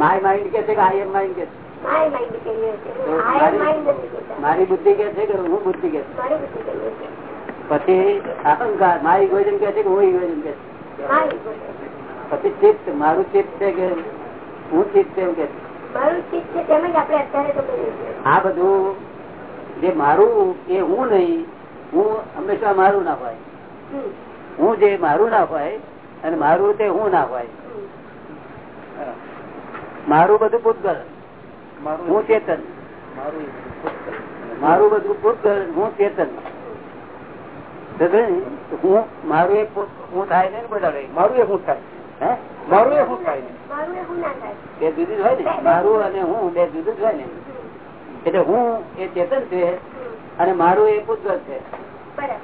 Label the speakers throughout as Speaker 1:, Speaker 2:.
Speaker 1: My mind કે છે કે હાયર માઇન્ડ કે
Speaker 2: કહેતા.
Speaker 1: મારી બુદ્ધિ કે છે કે હું બુદ્ધિ કે છે? પછી અહંકાર મારી ઇગોઇઝમ કે છે કે હું ઇગોઇઝમ કે છે. પછી ચિત્ત મારું ચિત્ત છે કે હું ચિત્ત છે એવું કે છે?
Speaker 2: છે
Speaker 1: આ બધું જે મારું એ હું નહીં હું હંમેશા મારું ના હોય. હું જે મારું ના હોય અને મારું તે હું ના હોય. મારું બધું પૂતગલ. હું ચેતન. મારું બધું પૂતગલ હું ચેતન. હું મારું એક હું થાય ને બધા
Speaker 3: મારું એ હું થાય. મારું એ શું થાય
Speaker 2: મારું એ હું થાય.
Speaker 1: બે જુદું જ હોય ને? મારું અને હું બે જુદું જ હોય ને? એટલે હું એ ચેતન છે અને મારું એ પૂતગલ છે.
Speaker 2: છે.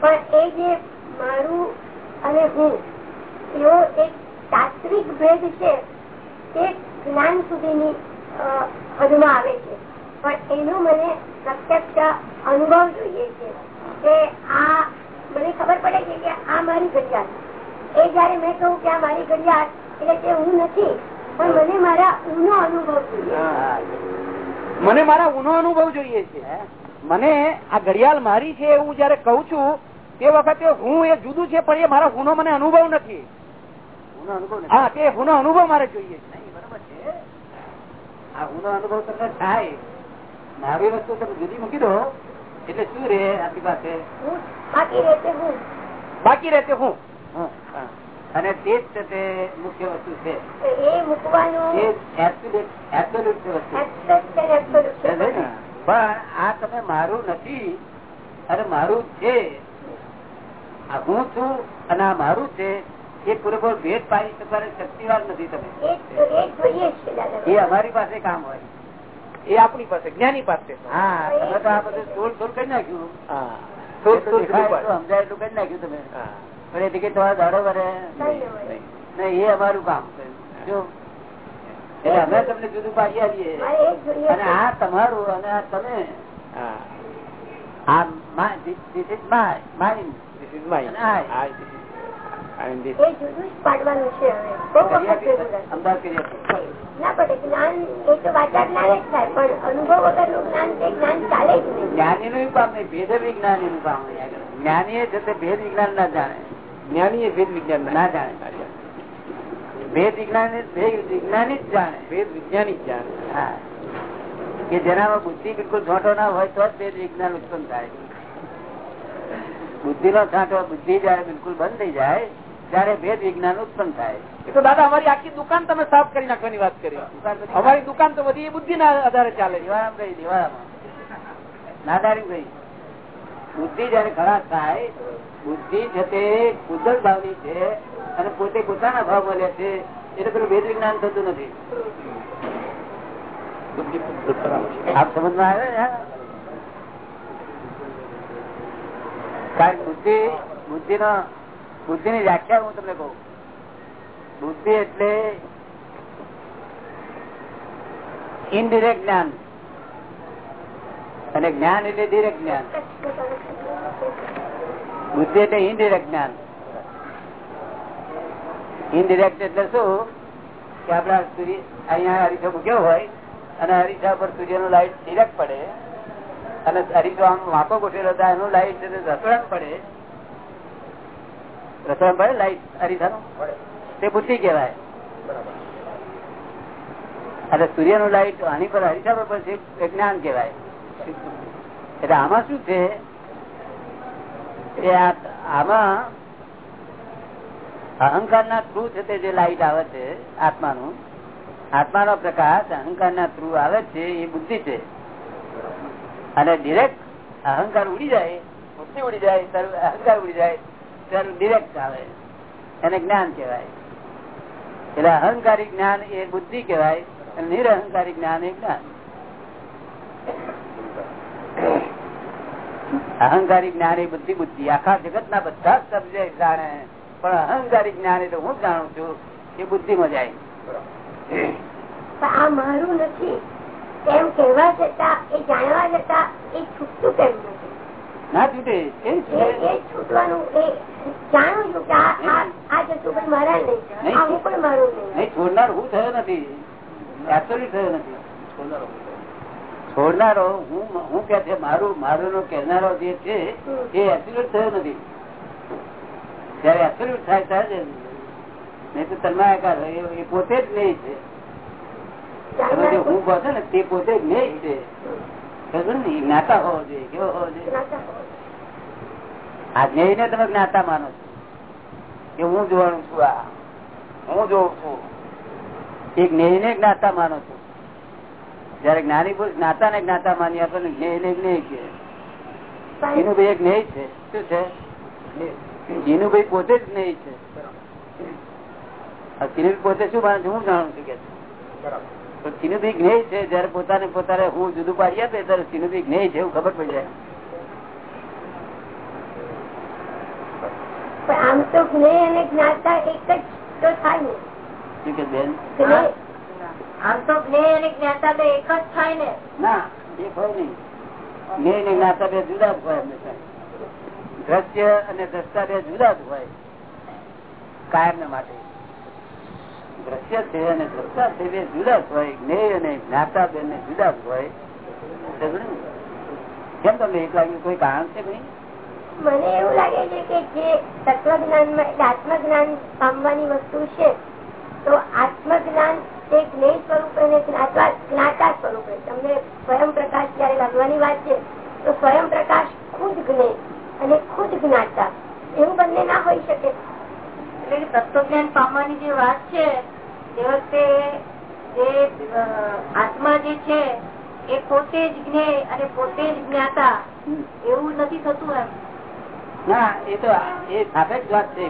Speaker 2: પણ એ જે મારું અને હું એવો એક તાત્વિક ભેદ છે તે જ્ઞાન સુધીની હદમાં આવે છે. પણ એનો મને પ્રત્યક્ષ અનુભવ જોઈએ છે કે આ, મને ખબર પડે છે કે આ મારી ઘડિયાળ એ જયારે મેં કહું કે આ મારી ઘડિયાળ, એટલે તે હું નથી, પણ મને મારા ઊનો અનુભવ જોઈએ
Speaker 3: મને મારા ઊનો અનુભવ જોઈએ છે. મને આ ઘડિયાળ મારી છે એવું જયારે કઉ છું, તે વખતે હું એ જુદું છે, પણ એ મારા ગુનો મને અનુભવ નથી. હા તે ગુનો અનુભવ મારે જોઈએ છે.
Speaker 1: નહીં, બરાબર છે. આ હુંનો અનુભવ તમને થાય. મારી વસ્તુ તમે જુદી મૂકી દો. એટલે શું રે આપણી પાસે?
Speaker 2: બાકી રહેતે હું.
Speaker 3: બાકી રહેતે હું.
Speaker 1: હું. અને તે જ તે મુખ્ય વસ્તુ છે.
Speaker 2: એ મૂકવાનું
Speaker 1: છે? પણ આ તમે મારું નથી અને મારું છે. આ હું છું અને આ મારું છે. એ પૂરેપૂરો ભેદ પાડી શકવાની શક્તિવાન નથી તમે.
Speaker 2: એ
Speaker 1: અમારી પાસે કામ હોય.
Speaker 3: એ આપણી પાસે જ્ઞાની પાસે
Speaker 1: હા તમે તો આ બધું તોડ તોડ કરી નાખ્યું. સમજાય એટલું કરી નાખ્યું તમે. પણ એ ટિકિટ તમારે દાડો વરે. નહીં એ અમારું કામ છે. જો. એટલે અમે તમને જુદું પાડી આવીએ. અને આ તમારું અને આ તમે.
Speaker 3: હા.
Speaker 1: આ this this is my mine.
Speaker 3: This
Speaker 2: જ્ઞાન એ
Speaker 1: ભેદ વિજ્ઞાની નું ભેદ વિજ્ઞાન જાણે
Speaker 3: જ્ઞાની એ ભેદ વિજ્ઞાન
Speaker 1: ના જાણે. ભેદ વિજ્ઞાની ભેદ વિજ્ઞાની જ જાણે.
Speaker 3: ભેદ વિજ્ઞાની જ જાણે.
Speaker 1: હા. કે જેનામાં બુદ્ધિ બિલકુલ છોટો ના હોય તો જ ભેદ વિજ્ઞાન ઉત્પન્ન થાય. બુદ્ધિ નો છાંટો બુદ્ધિ જયારે બિલકુલ બંધ થઈ જાય ત્યારે ભેદ વિજ્ઞાન ઉત્પન્ન થાય.
Speaker 3: એ તો દાદા અમારી આખી દુકાન તમે સાફ કરી નાખવાની વાત કરી. અમારી દુકાન તો બધી બુદ્ધિ ના આધારે ચાલે
Speaker 1: નાદારી ભાઈ બુદ્ધિ જયારે ખરાબ થાય બુદ્ધિ છે તે કુદરત ભાવની છે અને પોતે પોતાના ભાવ મળે છે. એટલે પેલું ભેદ વિજ્ઞાન થતું નથી. આપ સમજમાં આવે ને? કારણ કે બુદ્ધિ બુદ્ધિ નો બુદ્ધિ ની વ્યાખ્યા હું તમને કહું. બુદ્ધિ એટલે ઇનડિરેક્ટ જ્ઞાન. અને જ્ઞાન એટલે ડિરેક્ટ જ્ઞાન. બુદ્ધિ એટલે ઇનડિરેક્ટ જ્ઞાન. ઇનડિરેક્ટ એટલે શું? કે આપડા સૂર્ય, અહીંયા હરીસો મૂક્યો હોય, અને હરીસા પર સૂર્યનું લાઈટ ડિરેક્ટ પડે, અને હરીસો આમ વાંકો ગોઠવેલો હતા એનું લાઈટ રસોડા પડે. રસોડા પડે લાઈટ હરીફાનું તે બુદ્ધિ કહેવાય. એટલે સૂર્યનું લાઈટ આની પર હરીફા પર પડશે જ્ઞાન કહેવાય. એટલે આમાં શું છે? આમાં અહંકાર ના થ્રુ છે તે જે લાઈટ આવે છે આત્માનું આત્માનો પ્રકાશ અહંકાર ના થ્રુ આવે છે એ બુદ્ધિ છે. અને ડિરેક્ટ અહંકાર ઉડી જાય બુદ્ધિ ઉડી જાય અહંકાર ઉડી જાય. ડિરેક્ટ આવે. એને જ્ઞાન કહેવાય. એટલે અહંકારી જ્ઞાન એ બુદ્ધિ કહેવાય, અને નિરહંકારી જ્ઞાન એ જ્ઞાન. અહંકારી જ્ઞાન એ બુદ્ધિ બુદ્ધિ. આખા જગત ના બધા સબ્જેક્ટ જાણે. પણ અહંકારી જ્ઞાન એ તો હું જાણું છું એ બુદ્ધિ માં જાય
Speaker 2: મારું નથી. એમ કહેવા જતા એ જાણવા જતા એ છૂટતું કેમ નથી?
Speaker 1: ના છૂટે છોડનાર હું થયો નથી. એબ્સોલ્યુટ થયો નથી. છોડનારો હું હું કે છે મારું મારું નો કહેનારો જે છે એ એબ્સોલ્યુટ થયો નથી. જયારે એબ્સોલ્યુટ થાય ત્યારે નહીં તો તન્માયાકાર એ- પોતે જ નહીં છે. તમે જે હું કહો છો ને તે પોતે જ નહીં છે. જ્ઞાતા હોવો જોઈએ કેવો હોવો જોઈએ? આ જ્ઞેય ને તમે જ્ઞાતા માનો છો કે હું જોવાનું છું આ. હું જોઉં છું. એ જ્ઞેય ને જ્ઞાતા માનો છો. જયારે જ્ઞાની પુરુષ જ્ઞાતા ને જ્ઞાતા માની આપણને જ્ઞેય ને જ્ઞેય કે જીનુભાઈ એક જ્ઞેય છે. શું છે? જીનુભાઈ પોતે જ જ્ઞેય છે. પોતે શું માને છે? હું જાણું છું કે છે. તો ચીનુભાઈ જ્ઞેય છે જયારે પોતાને પોતાને હું જુદું પાડી આપે ત્યારે ચીનુભાઈ જ્ઞેય છે એવું ખબર પડી જાય.
Speaker 2: આમ તો જ્ઞેય અને જ્ઞાતા એક જ તો થાય ને.
Speaker 1: બેન?
Speaker 4: આમ તો જ્ઞેય અને જ્ઞાતા તો એક જ થાય ને.
Speaker 1: ના એ હોય નહીં. જ્ઞેય ને જ્ઞાતા બે જુદા જ હોય દ્રશ્ય અને દ્રષ્ટા બે જુદા જ હોય. કાયમ માટે. દ્રશ્ય છે અને દ્રષ્ટા છે બે જુદા હોય, જ્ઞેય અને જ્ઞાતા બે ને જુદા હોય. કેમ તમને એક લાગ્યું? કોઈ કારણ છે નહીં
Speaker 2: મને એવું લાગે છે કે જે તત્વજ્ઞાન આત્મજ્ઞાન પામવાની વસ્તુ છે, તો આત્મજ્ઞાન તે જ્ઞેય સ્વરૂપે જ્ઞાતા સ્વરૂપે. તમને સ્વયં પ્રકાશ જયારે લાગવાની વાત છે, તો સ્વયં પ્રકાશ ખુદ જ્ઞેય અને ખુદ જ્ઞાતા. એવું બંને ના હોઈ શકે.
Speaker 4: તત્વજ્ઞાન પામવાની જે વાત છે તે વખતે જે આત્મા જે છે એ પોતે જ જ્ઞેય અને પોતે જ જ્ઞાતા એવું નથી થતું એમ.
Speaker 1: ના એ તો એ સાપેક્ષ વાત છે.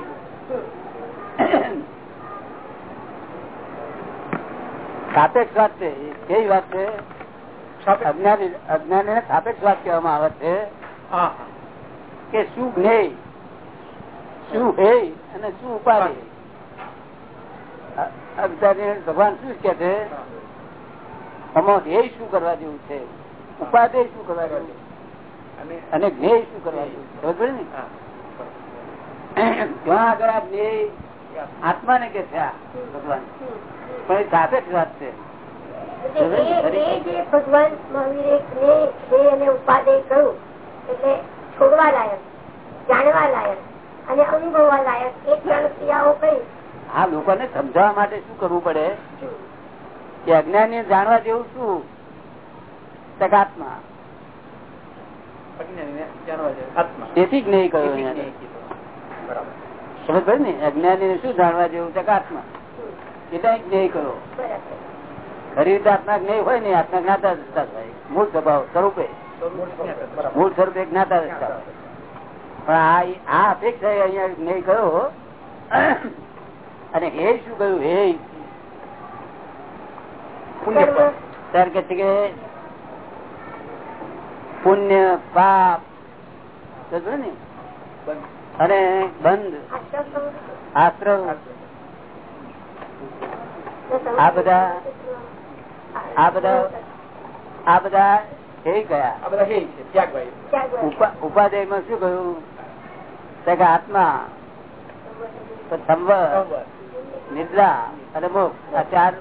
Speaker 1: સાપેક્ષ વાત છે. એ કેવી વાત છે? અજ્ઞાની અજ્ઞાની ને સાપેક્ષ વાત કહેવામાં આવે છે કે શું જ્ઞેય? શું હે? અને શું ઉપાધિ ભગવાન શું કે છે? આમાં ધ્યેય શું કરવા જેવું છે? ઉપાધિ શું કરવા જેવું અને જ્ઞેય શું કરવા જેવું ને? ત્યાં આગળ આ જ્ઞેય આત્માને કે છે આ ભગવાન. પણ એ જ વાત છે.
Speaker 2: ભગવાન મહાવીરે જ્ઞેય ધ્યેય અને ઉપાદેય કહ્યું એટલે છોડવા લાયક જાણવા લાયક. અને અનુભવવા લાયક એક ક્રિયાઓ કઈ?
Speaker 1: આ લોકોને સમજાવવા માટે શું કરવું પડે? કે અજ્ઞાન જાણવા જેવું શું? તકાત્મા તેથી જ નહીં કહ્યું સમજ ને? અજ્ઞાની શું જાણવા જેવું? તકાત્મા એટલે જ નહીં કહ્યો ખરી રીતે આત્મા જ્ઞેય હોય ને આત્મા જ્ઞાતા મૂળ સ્વભાવ સ્વરૂપે. મૂળ સ્વરૂપે જ્ઞાતા. પણ આ અપેક્ષા અહીંયા જ્ઞેય કયો અને હે શું કહ્યું? હે સર કે છે કે પુણ્ય પાપ. ને. અને બંધ. આશ્રમ આ બધા આ બધા આ બધા હે ગયા. ઉપાધ્યાયમાં શું કહ્યું? કે આત્મા સંવર નિદ્રા અને મોક્ષ આ ચાર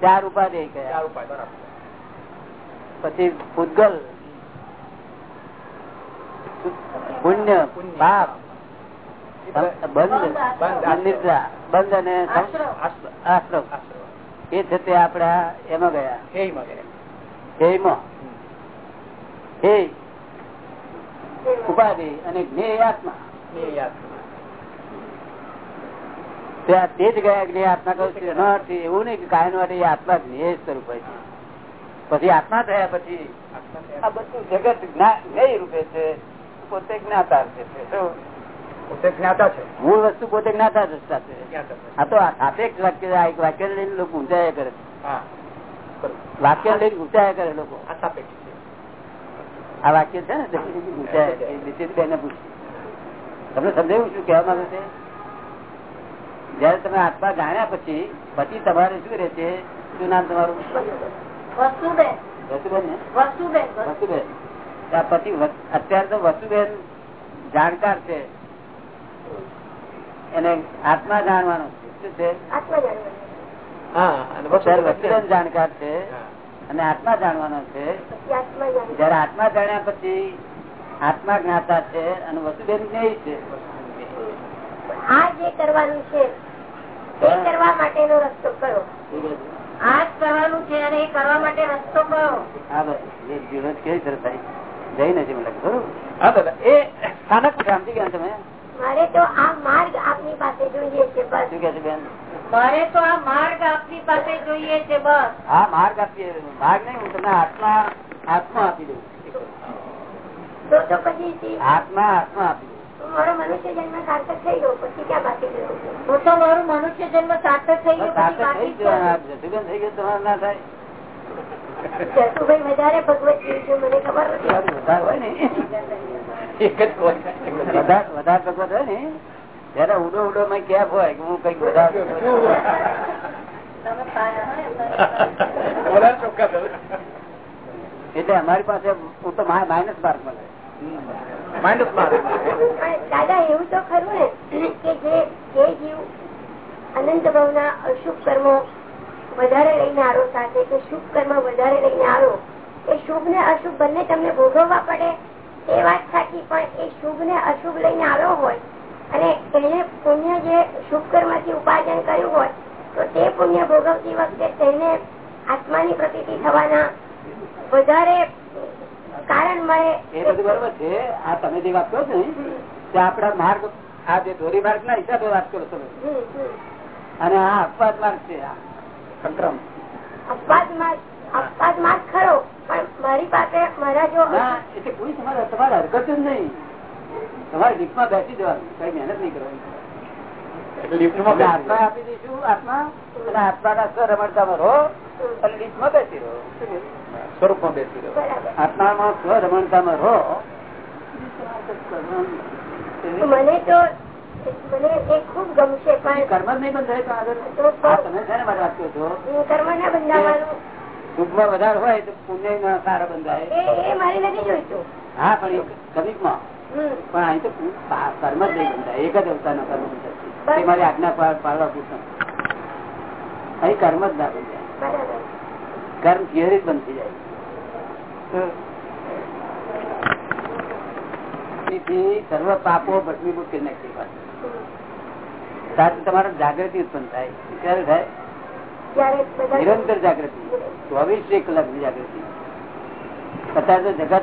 Speaker 1: ચાર ઉપાધિ કયા પછી ભૂતગલ પુણ્ય પાપ બંધ. અને નિદ્રા બંધ અને આશ્રમ. એ છે તે આપડા એમાં ગયા. ગયા. હે ઉપાધિ અને જ્ઞેય આત્મા. ત્યાં તે જ ગયા જ્ઞેય આત્મા કહું છું. એનો અર્થ એવું નહીં કે કાયમ માટે આત્મા જ્ઞેય સ્વરૂપ હોય છે. પછી આત્મા થયા પછી આ બધું જગત જ્ઞા- જ્ઞેય રૂપે છે. પોતે જ્ઞાતા છે. શું?
Speaker 3: જ્ઞાતા છે.
Speaker 1: મૂળ વસ્તુ પોતે જ્ઞાતા છે. આ તો સાપેક્ષ વાક્ય આ એક વાક્ય લઈને લોકો ઊંચાયા કરે
Speaker 3: હા.
Speaker 1: વાક્ય લઈને ઊંચાયા કરે લોકો.
Speaker 3: આ સાપેક્ષ.
Speaker 1: આ વાક્ય છે ને તમને સમજાયું શું કહેવા માંગે છે? જયારે તમે આત્મા જાણ્યા પછી પછી તમારે શું રહે છે? શું નામ તમારું? પછી અત્યારે તો વસુબેન જાણકાર છે. એને આત્મા જાણવાનો છે શું છે?
Speaker 2: આત્મા જાણવાનું.
Speaker 3: હા અને બસ
Speaker 1: અત્યારે વસુબેન જાણકાર છે અને આત્મા જાણવાનો છે. જયારે આત્મા જાણ્યા પછી આત્મા જ્ઞાતા છે અને વસુબેન જ્ઞેય છે.
Speaker 2: આ જે કરવાનું છે એ કરવા માટેનો રસ્તો કરો.
Speaker 4: આ કરવાનું છે અને એ કરવા માટે રસ્તો કયો
Speaker 1: હા બસ. એ કેવી સરસ થાય? જઈ નથી મને બરોબર?
Speaker 3: હા દાદા. એ સ્થાનક
Speaker 1: સમજી ગયા તમે?
Speaker 2: મારે તો આ માર્ગ આપની પાસે જોઈએ છે બસ.
Speaker 1: શું કે છે બેન?
Speaker 4: મારે તો આ માર્ગ આપની પાસે જોઈએ છે બસ.
Speaker 1: હા માર્ગ આપીએ. માર્ગ નહીં હું તમને આત્મા આત્મા આપી દઉં.
Speaker 2: તો તો પછી
Speaker 1: આત્મા આત્મા આપી દઉં.
Speaker 2: મારો મનુષ્ય જન્મ સાર્થક થઈ ગયો પછી ક્યાં બાકી રહ્યો?
Speaker 4: તો મારું મનુષ્ય જન્મ સાર્થક થઈ ગયો
Speaker 1: આટલે થઈ ગયો થઈ ગયું તમારે ના થાય.
Speaker 2: વધારે ભગવત
Speaker 1: હોય ને. ત્યારે ઉડો ઉડો માં કેફ હોય કે હું કંઈક
Speaker 3: દાદા.
Speaker 1: એટલે અમારી પાસે હું તો માઇનસ માર્ક મળે.
Speaker 3: માઇનસ
Speaker 2: દાદા એવું તો ખરું ને કે જે જે જીવ અનંત ભાવના અશુભ કર્મો વધારે લઈને આવો સાથે કે શુભ કર્મ વધારે લઈને આવો એ શુભ ને અશુભ બંને તમને ભોગવવા પડે એ વાત સાચી પણ એ શુભ ને અશુભ લઈને આવ્યો હોય અને એને પુણ્ય જે શુભ કર્મથી ઉપાર્જન કર્યું હોય તો તે પુણ્ય ભોગવતી વખતે તેને આત્માની પ્રતિ થવાના વધારે કારણ મળે.
Speaker 1: એ બધું બરોબર છે. આ તમે જે વાત કરો છો ને તે માર્ગ આ જે ધોરી માર્ગ ના હિસાબે વાત કરો
Speaker 2: હમ.
Speaker 1: અને આ અપવાદ માર્ગ છે આ સંક્રમ
Speaker 2: અપવાદ માર્ગ અપવાદ માર્ગ ખરો પણ મારી પાસે મારા જો
Speaker 1: એટલે કોઈ તમારે તમારે હરકત જ નહીં. તમારે લીફમાં બેસી જવાનું. કઈ મહેનત નહીં કરવાની.
Speaker 3: લિફ્ટમાં
Speaker 1: આત્મા આપી દઈશું આત્મા. અને આત્માના સ્વ રહો અને લીફમાં બેસી રહો.
Speaker 3: સ્વરૂપમાં બેસી રહ્યો
Speaker 1: આત્મામાં સ્વ રહો.
Speaker 2: મને તો મને એ ખૂબ ગમશે પણ
Speaker 1: કર્મ જ નહીં બંધ થાય તો આગળ તમે છે ને મારી વાત કરો છો.
Speaker 2: કર્મ ના બંધાવાનું.
Speaker 1: દુઃખમાં વધારે હોય તો પુણ્ય ના સારા બંધાય.
Speaker 2: એ મારે નથી જોઈતું.
Speaker 1: હા પણ
Speaker 2: હમ.
Speaker 1: પણ અહીં તો કર્મ જ નહીં બંધાય. એક જ અવતારનો કર્મ બંધાય. મારી આજ્ઞા પાડવા પૂછો અહીં કર્મ જ ના બંધાય. કર્મ થિયરી જ બંધ થઈ જાય? સર્વ પાપો ભસ્મીભૂત કરી નાખી પાછું. સાથે તમારે જાગૃતિ ઉત્પન્ન થાય. ક્યારે થાય? નિરંતર જાગૃતિ. ચોવીસ કલાકની જાગૃતિ. અત્યારે તો જગત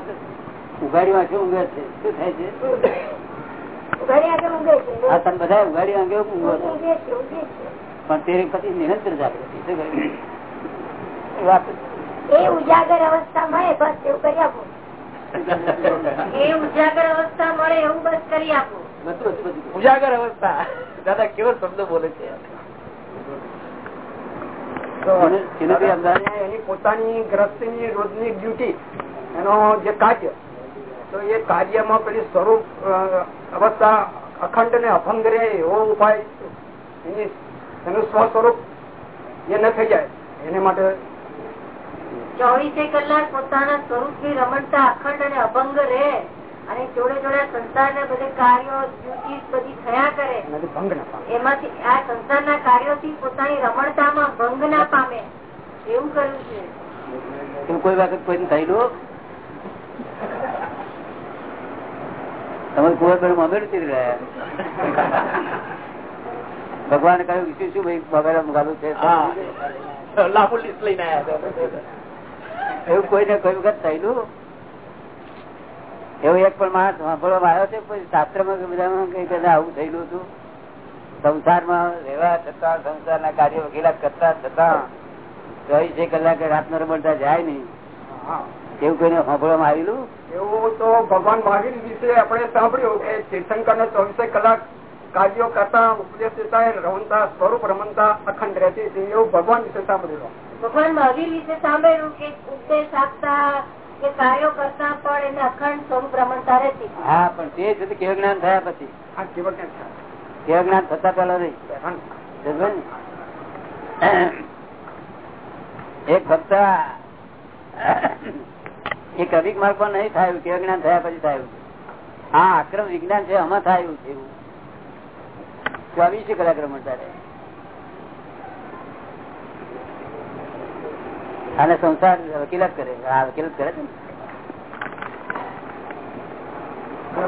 Speaker 1: ઉઘાડી વાંખે ઊંઘે છે. શું થાય છે?
Speaker 2: ઘરે આગળ ઊંઘે છે.
Speaker 1: આ તમે બધા ઉઘાડી વાંખે ઊંઘે છે. પણ તે પછી નિરંતર જાગૃતિ. એ
Speaker 2: ઉજાગર અવસ્થા મળે બસ એવું કરી આપો.
Speaker 4: એ ઉજાગર અવસ્થા મળે એવું બસ કરી આપો.
Speaker 1: બધું જ બધું.
Speaker 3: ઉજાગર અવસ્થા. દાદા કેવો શબ્દ બોલે છે?
Speaker 1: એની
Speaker 5: પોતાની ગ્રસ્તીની રોજની ડ્યુટી એનો જે કાર્ય તો એ કાર્યમાં પેલી સ્વરૂપ અવસ્થા અખંડ ને અભંગ રહે એવો ઉપાય એની એનું સ્વ સ્વરૂપ એ ન થઈ જાય. એને માટે
Speaker 4: ચોવીસે કલાક પોતાના સ્વરૂપથી રમણતા અખંડ અને અભંગ રહે અને જોડે જોડે સંસાર ને બધે કાર્યો ડ્યુટી બધી થયા કરે.
Speaker 5: એમાંથી ભંગ સંસાર ના
Speaker 4: એમાંથી આ સંસારના કાર્યોથી પોતાની રમણતામાં ભંગ ના પામે. એવું કર્યું છે.
Speaker 1: એવું કોઈ વખત કોઈ થયેલું? તમે કુંવર પેલું મમેરું ચીરી રહ્યા ભગવાને કહ્યું વિશે શું ભાઈ મમેરા મુકાલું છે? એવું કોઈને કોઈ વખત થયેલું? એવું એક પણ માણસ સાંભળવામાં આવ્યો છે પછી શાસ્ત્રમાં કે બધામાં કઈ કદાચ આવું થયેલું હતું? સંસારમાં રહેવા છતાં સંસારના કાર્યો વગેરે કરતા છતાં ચોવીસે કલાકે રાતનો રમણતા જાય નહીં. એવું કોઈને સાંભળવામાં આવેલું?
Speaker 5: એવું તો ભગવાન મહાવીર વિશે આપણે સાંભળ્યું કે તીર્થંકર ને ચોવીસે કલાક કાર્યો કરતા ઉપદેશ દેતા રમતા સ્વરૂપ રમણતા અખંડ રહેતી હતી. એવું ભગવાન વિશે સાંભળેલું.
Speaker 4: ભગવાન મહાવીર વિશે સાંભળેલું કે ઉપદેશ આપતા કે કાર્યો કરતા પણ એને અખંડ સ્વરૂપ રમણતા રહેતી.
Speaker 1: હા પણ તે છે કેવ જ્ઞાન થયા પછી.
Speaker 5: આ કેવળ ને
Speaker 1: કેવ જ્ઞાન થતા પેલા નહીં? એક ભક્ત એ ક્રમિક માર્ગ પણ નહીં થાય કેવ જ્ઞાન થયા પછી થાય હા, આક્રમ વિજ્ઞાન છે, આમાં થાય એવું છે એવું. ચોવીસ કલાક્રમ તારે. અને સંસાર વકીલાત કરે. આ વકીલાત કરે છે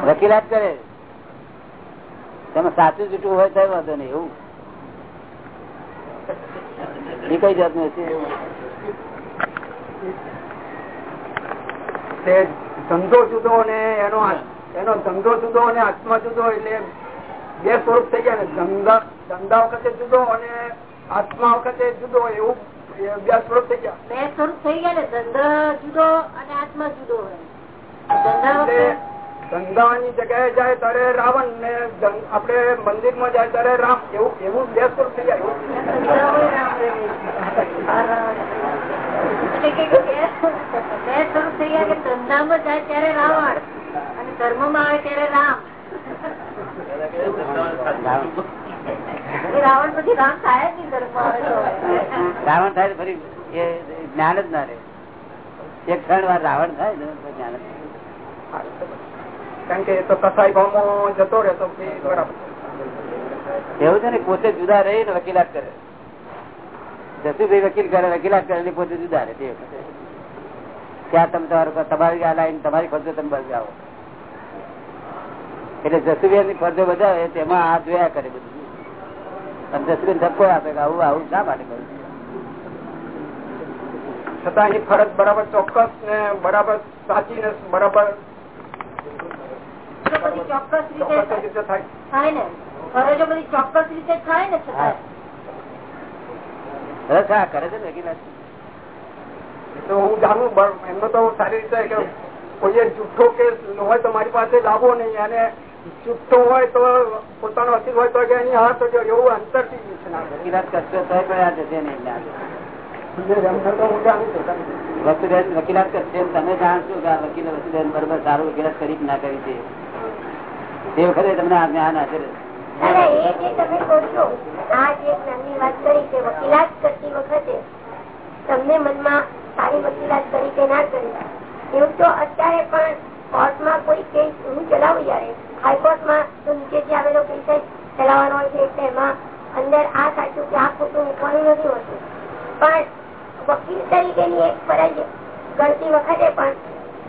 Speaker 1: વકીલાત કરે. તમે સાચું જૂઠું હોય તો વાંધો નહીં, એવું. એ કઈ જાતનું છે
Speaker 5: તે ધંધો જુદો અને એનો એનો ધંધો જુદો અને આત્મા જુદો એટલે બે સ્વરૂપ થઈ ગયા ને. ધંધા ધંધા વખતે જુદો અને આત્મા વખતે જુદો એવું બે સ્વરૂપ થઈ ગયા.
Speaker 4: બે સ્વરૂપ થઈ ગયા ને. ધંધા જુદો અને આત્મા જુદો હોય. ધંધા
Speaker 5: એટલે
Speaker 4: વખતે
Speaker 5: ધંધાની જગ્યાએ જાય ત્યારે રાવણ ને આપડે મંદિરમાં જાય ત્યારે રામ એવું એવું બે સ્વરૂપ થઈ જાય
Speaker 4: રહે. થઈ ગયા કે ધંધામાં જાય ત્યારે રાવણ. અને ધર્મમાં આવે ત્યારે રામ. રાવણ પછી રામ થાય જ
Speaker 1: રાવણ ફરી એ જ્ઞાન જ ના રહે. એક ક્ષણ વાર રાવણ થાય ને જ્ઞાન
Speaker 5: કારણ કે એ તો કસાઈ ભાવમાં જતો રહે તો બરાબર.
Speaker 1: એવું છે ને પોતે જુદા રહીને વકીલાત કરે. જસુભાઈ વકીલ કરે વકીલાત કરે પોતે જુદા રહે તે વખતે. ત્યાં તમે તમારું તમારી આ લાઈન તમારી ફરજો તમે બજાવો એટલે જસુબેનની ફરજો બજાવે તેમાં આ જોયા કરે બધું. અને જસુબેન ધક્કો આપે કે આવું આવું ના માટે કરું?
Speaker 5: છતાં એની ફરજ બરાબર ચોક્કસ ને બરાબર સાચી ને બરાબર
Speaker 4: ચોક્કસ
Speaker 5: ચોક્કસ
Speaker 4: રીતે
Speaker 5: થાય.
Speaker 4: ને. ફરજો બધી ચોક્કસ રીતે થાય ને છતાં.
Speaker 1: કરે છે ને
Speaker 5: તો હું જાણું એમનો તો સારી રીતે કે કોઈએ જુઠ્ઠો કેસ હોય તો મારી પાસે લાવો નહીં. અને જુઠ્ઠો હોય તો પોતાનો અસીર હોય તો કે એની હાથ તો એવું.
Speaker 1: વકીલાત કરશો
Speaker 5: હું
Speaker 1: વકીલાત કરશે તમે જાણશો કે વકીલ બરોબર સારું વકીલાત કરી ના કરી છે. તે વખતે તમને આ જ્ઞાન હાજર
Speaker 2: દાદા એ જે તમે કહો છો આ જે જ્ઞાનની વાત કરી કે વકીલાત કરતી વખતે તમને મનમાં સારી વકીલાત કરી કે ના કરી. એવું તો અત્યારે પણ કોર્ટમાં કોઈ કેસ હું ચલાવું જયારે હાઈકોર્ટમાં તો નીચેથી આવેલો કેસ ચલાવવાનો હોય છે એમાં અંદર આ સાચું કે આ ખોટું મૂકવાનું નથી હોતું. પણ વકીલ તરીકેની એક ફરજ ગણતી વખતે પણ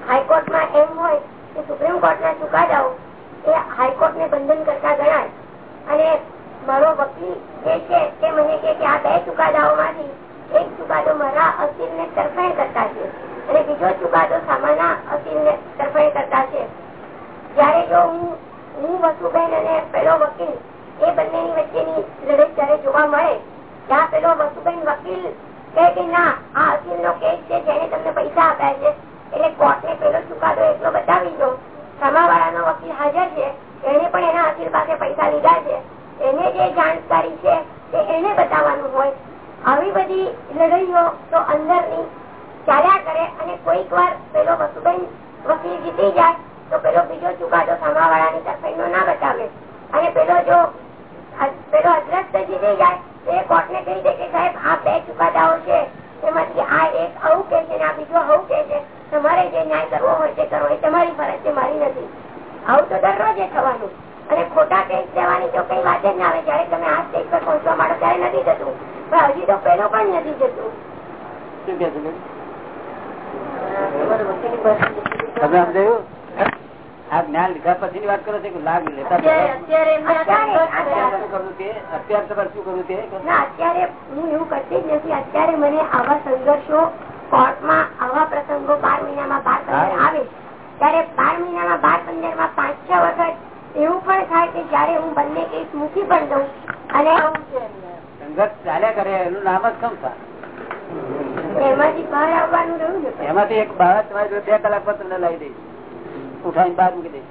Speaker 2: હાઈકોર્ટમાં એમ હોય કે સુપ્રીમ કોર્ટના ચુકાદાઓ એ હાઈકોર્ટ ને બંધન કરતા ગણાય. અને મારો વકીલ જે છે તે મને કે આ બે ચુકાદાઓમાંથી એક ચુકાદો મારા અસીલ ને તરફાઈ કરતા છે અને બીજો ચુકાદો સામાના અસીલ ને તરફાઈ કરતા છે. જયારે જો હું હું વસુબેન અને પેલો વકીલ એ બંનેની વચ્ચેની લડત જયારે જોવા મળે, ત્યાં પેલો વસુબેન વકીલ કે ના, આ અસીલ નો કેસ છે જેને તમને પૈસા આપ્યા છે, એટલે કોર્ટ ને પેલો ચુકાદો એટલો બતાવી દો સામાવાળાનો વકીલ હાજર છે એને પણ એના અસીલ પાસે પૈસા લીધા છે. એને જે જાણકારી છે એને બતાવવાનું હોય. આવી બધી લડાઈઓ તો અંદરની ચાલ્યા કરે અને કોઈક વાર પેલો વસુબેન વકીલ જીતી જાય તો પેલો બીજો ચુકાદો સામાવાળાની તરફેણનો ના બતાવે. અને પેલો જો પેલો અદ્રસ્ત જીતી જાય તો એ કોર્ટને કહી દે કે સાહેબ, આ બે ચુકાદાઓ છે એમાંથી આ એક આવું કે છે ને આ બીજો આવું કે છે, તમારે જે ન્યાય કરવો હોય તે કરો, એ તમારી ફરજ છે, મારી નથી. આવું તો દરરોજ થવાનું. અને ખોટા કેસ દેવાની તો કઈ વાત જ ના આવે. જયારે તમે આ સ્ટેજ પર પહોંચવા માંડો, ત્યારે નથી પણ હજી તો પેલો પણ નથી જતું.
Speaker 1: શું કે છે બેન?
Speaker 4: તમારે વકીલી પાસે
Speaker 1: તમે સમજાયું? આ જ્ઞાન લીધા પછી ની વાત કરો છો કે લાભ લેતા
Speaker 4: અત્યારે છે.
Speaker 1: શું કરવું તે? અત્યારે તમારે શું કરવું તે?
Speaker 2: અત્યારે હું એવું કરતી જ નથી. અત્યારે મને આવા સંઘર્ષો કોર્ટમાં આવા પ્રસંગો બાર મહિનામાં બાર પંદર આવે. ત્યારે બાર મહિનામાં બાર પંદરમાં પાંચ છ વખત એવું પણ થાય કે જયારે હું બંને કેસ મૂકી પણ દઉં અને
Speaker 4: છે.
Speaker 1: સંઘર્ષ ચાલ્યા કરે એનું નામ જ ખમતા
Speaker 2: એમાંથી
Speaker 1: એક બાળક તમારી જોડે બે પર તમને લાવી દઈશ. ઉઠાવીને બહાર મૂકી દઈશ?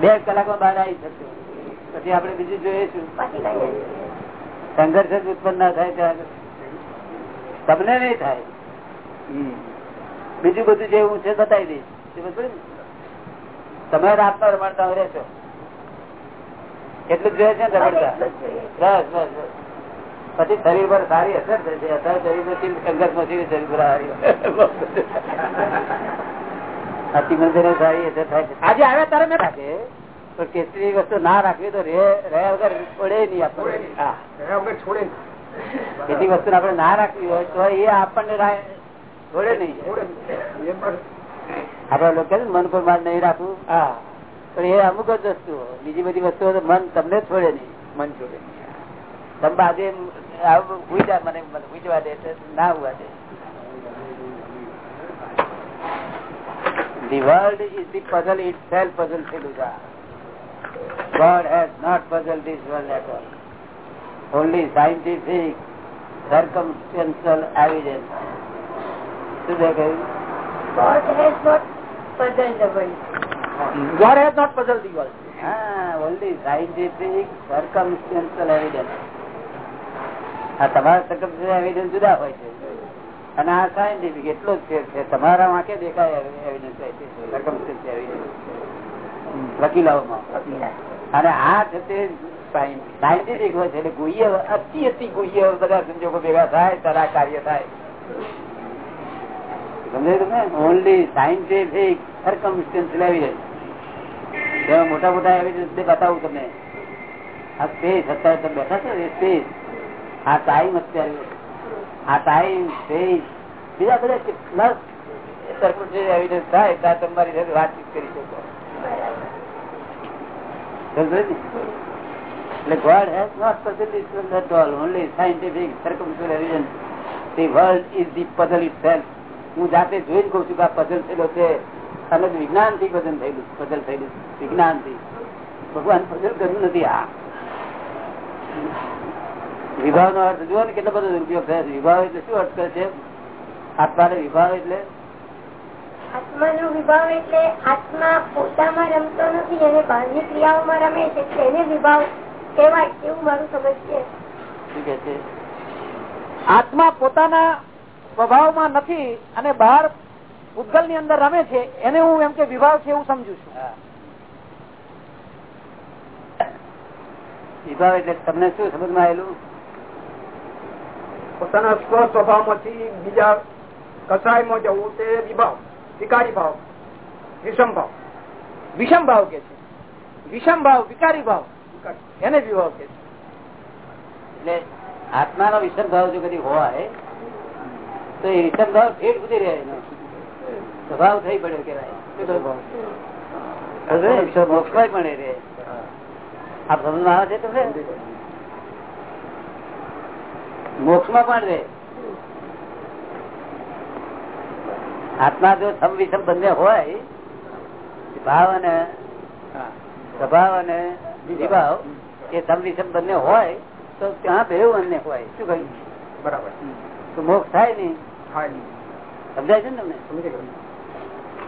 Speaker 1: બે કલાકમાં બહાર આવી શકશો પછી આપણે બીજું જોઈએ છું
Speaker 2: પછી કઈ નથી.
Speaker 1: સંઘર્ષ જ ઉત્પન્ન ના થાય ત્યાં તમને નહીં થાય. હમ. બીજું બધું જે હું છે બતાવી દઈશ. બરાબર તમે રાતમાં રમાડતા રહેશો. એટલું જ જોઈએ છે
Speaker 2: બસ.
Speaker 1: બસ. પછી શરીર પર સારી અસર થશે અત્યારે શરીર નથી સંઘર્ષ નથી શરીર પર સારી અતિ સારી અસર થાય છે.
Speaker 3: આજે આવ્યા ત્યારે મેં
Speaker 1: રાખે? પણ કેસરી વસ્તુ ના રાખવી તો રે- રહ્યા વગર નહીં આપણે
Speaker 5: વગર છોડે.
Speaker 1: વસ્તુ આપણે ના રાખવી હોય તો એ આપણને છોડે નહીં. આપડે લોકો મન પર માન નહીં રાખવું.
Speaker 3: હા.
Speaker 1: પણ એ અમુક જ વસ્તુઓ બીજી બધી વસ્તુઓ તો મન તમને છોડે નહીં
Speaker 3: મન જોડે
Speaker 1: તમે બાજુ ઉઈ જા મને ઉજવા દે તો ના ઉવા દે The world is the puzzle itself puzzle થયેલું છે આ. God has not puzzled this world at all. Only scientific, circumstantial evidence. શું છે કહ્યું?
Speaker 2: God has not puzzled the world.
Speaker 3: God has not puzzled the world.
Speaker 1: Ah, only scientific, circumstantial evidence. આ તમારા circumstantial evidence જુદા હોય છે. અને આ સાયન્ટિફિક એટલો જ ફેર છે તમારા વાંકે દેખાય એવિડન્સ હોય છે circumstantial evidence. વકીલાઓમાં. અને આ છે તે સાયન્ટિફિક હોય છે એટલે ગુહ્ય અતિ અતિ ગુહ્ય બધા સંજોગો ભેગા થાય તારા કાર્ય થાય. સમજાય તમે ઓનલી સાયન્ટિફિક સર્કમસ્ટન્શિયલ એવિડન્સ મોટા મોટા એવિડન્સ બતાવું તમને. આ સ્પેસ અત્યારે તમે બેઠા છો એ સ્પેસ આ ટાઈમ અત્યારે. આ ટાઈમ સ્પેસ બીજા બધા કેટલા સર્કમસ્ટન્શિયલ એવિડન્સ કરી શકો. એટલે world at all. Only scientific circumstantial evidence. The world is the puzzle હું જાતે જોઈને કઉ છું કે આ પઝલ થયેલો છે અને વિજ્ઞાનથી ભજન થયેલું પઝલ થયેલું વિજ્ઞાનથી ભગવાન પઝલ કર્યું નથી આ. વિભાવ નો અર્થ જુઓ ને કેટલો બધો દુરુપયોગ થયો છે. વિભાવ એટલે શું અર્થ કરે છે? આત્માને વિભાવ એટલે?
Speaker 2: આત્માનો વિભાવ એટલે આત્મા પોતામાં રમતો નથી અને બહારની ક્રિયાઓમાં રમે છે તેને વિભાવ કહેવાય એવું મારું સમજ છે.
Speaker 1: શું કે છે?
Speaker 3: આત્મા પોતાના સ્વભાવમાં નથી અને બહાર ભૂતગલની અંદર રમે છે એને હું એમ કે વિભાવ છે એવું સમજુ છું.
Speaker 1: વિભાવ એટલે તમને શું સમજમાં આવેલું?
Speaker 5: પોતાના સ્વ સ્વભાવમાંથી બીજા કસાયમાં જવું તે વિભાવ વિકારી ભાવ વિષમ ભાવ.
Speaker 3: વિષમ ભાવ કે છે. વિષમ ભાવ વિકારી ભાવ. એને વિભાવ કે છે.
Speaker 1: એટલે આત્માનો વિષમ ભાવ જો કદી હોય તો એ વિષમ ભાવ ઠેઠ સુધી રહે એનો. સ્વભાવ થઈ પડ્યો કેવાય શું કહ્યું? સમજે? મોક્ષમાં પણ એ રહે. આ સમજમાં આવે છે તમને? મોક્ષમાં પણ રે આત્મા જો સમ વિષમ બંને હોય ભાવ અને સ્વભાવ અને વિભાવ એ સમ વિષમ બંને હોય તો ત્યાં બે બંને હોય. શું કહ્યું?
Speaker 5: બરાબર.
Speaker 1: તો મોક્ષ થાય નહીં. સમજાય છે ને તમને?
Speaker 5: સમજી ગયું.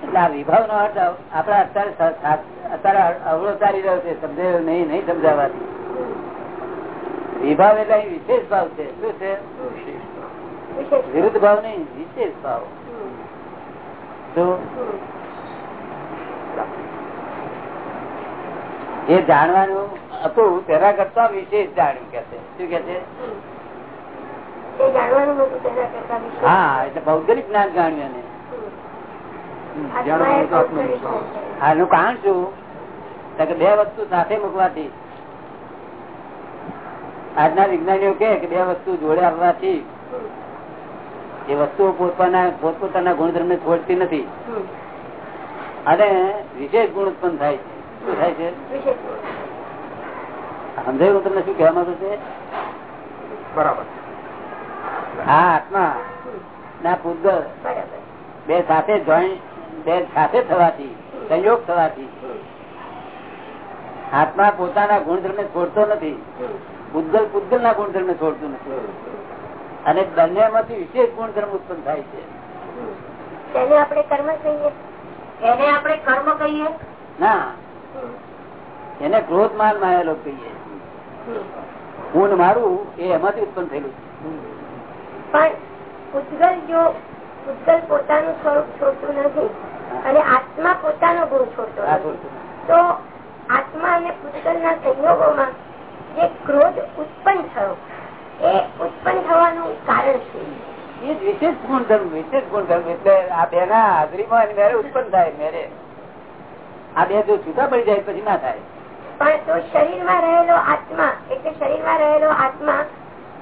Speaker 1: એટલે આ વિભાવ નો અર્થ આપડે અત્યારે અત્યારે અવળો ચાલી રહ્યો છે સમજાયો નહીં નહીં સમજાવવાથી વિભાવ એટલે અહીં વિશેષ ભાવ છે. શું છે? વિરુદ્ધ ભાવ નહીં વિશેષ ભાવ. એ જાણવાનું હતું તેના કરતા વિશેષ જાણ્યું કે શું કે છે? હા એટલે ભૌગોલિક જ્ઞાન જાણ્યું એને
Speaker 2: આત્મા એ ભૌગોલિક છે.
Speaker 1: આનું કારણ શું? બે વસ્તુ સાથે મૂકવાથી. આજના વિજ્ઞાનીઓ કે કે બે વસ્તુ જોડે આવવાથી એ વસ્તુઓ પોતાના પોતપોતાના ગુણધર્મ ને છોડતી નથી. અને વિશેષ ગુણ ઉત્પન્ન થાય છે. શું થાય છે? સમજાયું હું તમને શું કહેવા માંગુ છે?
Speaker 5: બરાબર.
Speaker 1: આ આત્મા ના પૂતગલ બે સાથે જોઈન્ટ સાથે થવાથી સંયોગ થવાથી. આત્મા પોતાના ગુણધર્મ છોડતો નથી.
Speaker 2: હમ.
Speaker 1: પૂતગલ પૂતગલ ના ગુણધર્મ છોડતું નથી. અને બંને માંથી વિશેષ ગુણધર્મ ઉત્પન્ન થાય છે.
Speaker 2: તેને આપણે કર્મ કહીએ.
Speaker 4: એને આપણે કર્મ કહીએ.
Speaker 1: ના. એને ક્રોધ માલ માયેલો કહીએ. ઊંડ મારું એ એમાંથી ઉત્પન્ન થયેલું છે.
Speaker 2: પણ પૂતગલ જો પૂતગલ પોતાનું સ્વરૂપ છોડતું નથી અને આત્મા પોતાનો ગુણ છોડતો. તો આત્મા અને ભૂતગલ ના સંયોગોમાં જે ક્રોધ ઉત્પન્ન થયો એ ઉત્પન્ન થવાનું કારણ છે
Speaker 1: એ વિશેષ ગુણધર્મ વિશેષ ગુણધર્મ એટલે આ બે ના હાજરીમાં મેરે ઉત્પન્ન થાય મેરે આ બે જો છૂટા પડી જાય પછી ના થાય.
Speaker 2: પણ તો શરીરમાં રહેલો આત્મા એટલે શરીરમાં રહેલો આત્મા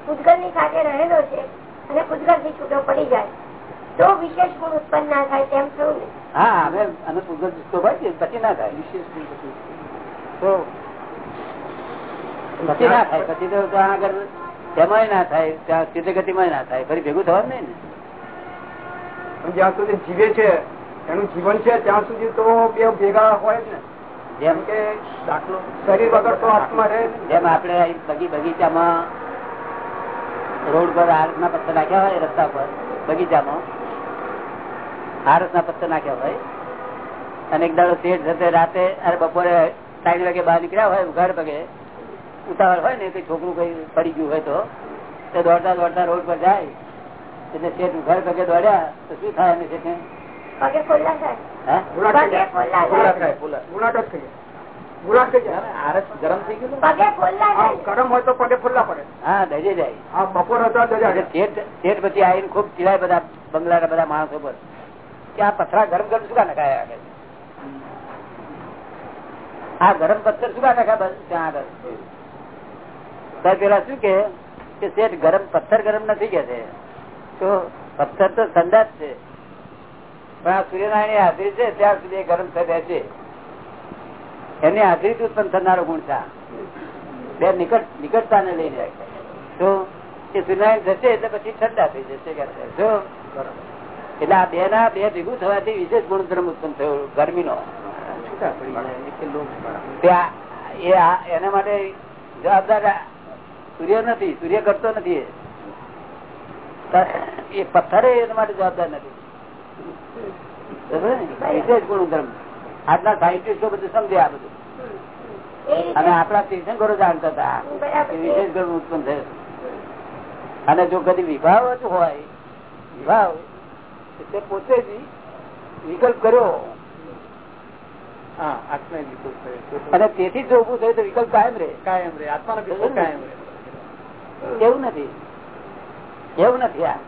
Speaker 2: ભૂતગલની સાથે રહેલો છે અને ભૂતગલથી છૂટો પડી જાય. તો વિશેષ ગુણ ઉત્પન્ન ના થાય તેમ થયું
Speaker 1: હા હવે અને પૂગલ તો છે પછી ના થાય વિશેષ ગુણ તો પછી ના થાય પછી તો ત્યાં આગળ તેમાંય ના થાય ત્યાં સ્થિતિ ગતિમાં ના થાય ફરી ભેગું થવાનું નહીં ને.
Speaker 5: જ્યાં સુધી જીવે છે એનું જીવન છે ત્યાં સુધી તો બે ભેગા હોય જ ને.
Speaker 1: જેમ
Speaker 5: કે દાખલો શરીર વગર તો હાથમાં રહે
Speaker 1: જેમ આપણે બગી બગીચામાં રોડ પર આરસ ના પથ્થર નાખ્યા હોય રસ્તા પર બગીચામાં આરસ ના પથ્થર નાખ્યા હોય અને એક દાડો શેઠ જશે રાતે અરે બપોરે ત્રણ વાગે બહાર નીકળ્યા હોય ઉઘાડ પગે ઉતાવળ હોય ને કઈ છોકરું કઈ પડી ગયું હોય તો તે દોડતા દોડતા રોડ પર જાય. એટલે શેઠ ઉઘાડ પગે દોડ્યા તો શું થાય એને શેઠને
Speaker 2: પગે ખોલ્લા થાય.
Speaker 1: શેઠ શેઠ બંગલાના બધા માણસો પર. કે આ પથરા ગરમ ગરમ શું નખાયા આગળ આ ગરમ પથ્થર શું નખાય ત્યાં આગળ. પેલા શું કે શેઠ ગરમ પથ્થર ગરમ નથી કે છે? તો પથ્થર તો ઠંડા જ છે. પણ આ સૂર્યનારાયણ હાજરી છે, ત્યાં સુધી ગરમ થઈ છે. એની હાજરી ઉત્પન્ન થનારો ગુણ છે. બે નિકટ, નિકટતાને લઈને. તો એ સૂર્યનારાયણ જશે એટલે પછી ઠંડા થઈ જશે કે છે. એટલે આ બે ના બે ભેગું થવાથી વિશેષ ગુણધર્મ ઉત્પન્ન થયો, ગરમીનો. એના માટે જવાબદાર સૂર્ય નથી, સૂર્ય કરતો નથી. એ. પથ્થરે એના માટે જવાબદાર નથી. વિશેષ ગુણધર્મ. આજના સાયન્ટિસ્ટો બધું સમજે આ બધું. અને આપણા તીર્થંકરો જાણતા હતા વિશેષ ગુણ ઉત્પન્ન થયો. અને જો કદી વિભાવ જ હોય, વિભાવ તે પોતે જ વિકલ્પ કર્યો. અને તેથી જો ઉભું થયું તો વિકલ્પ કાયમ રે
Speaker 3: કાયમ રે આત્માનો વિકલ્પ કાયમ રે
Speaker 1: એવું નથી. એવું નથી આ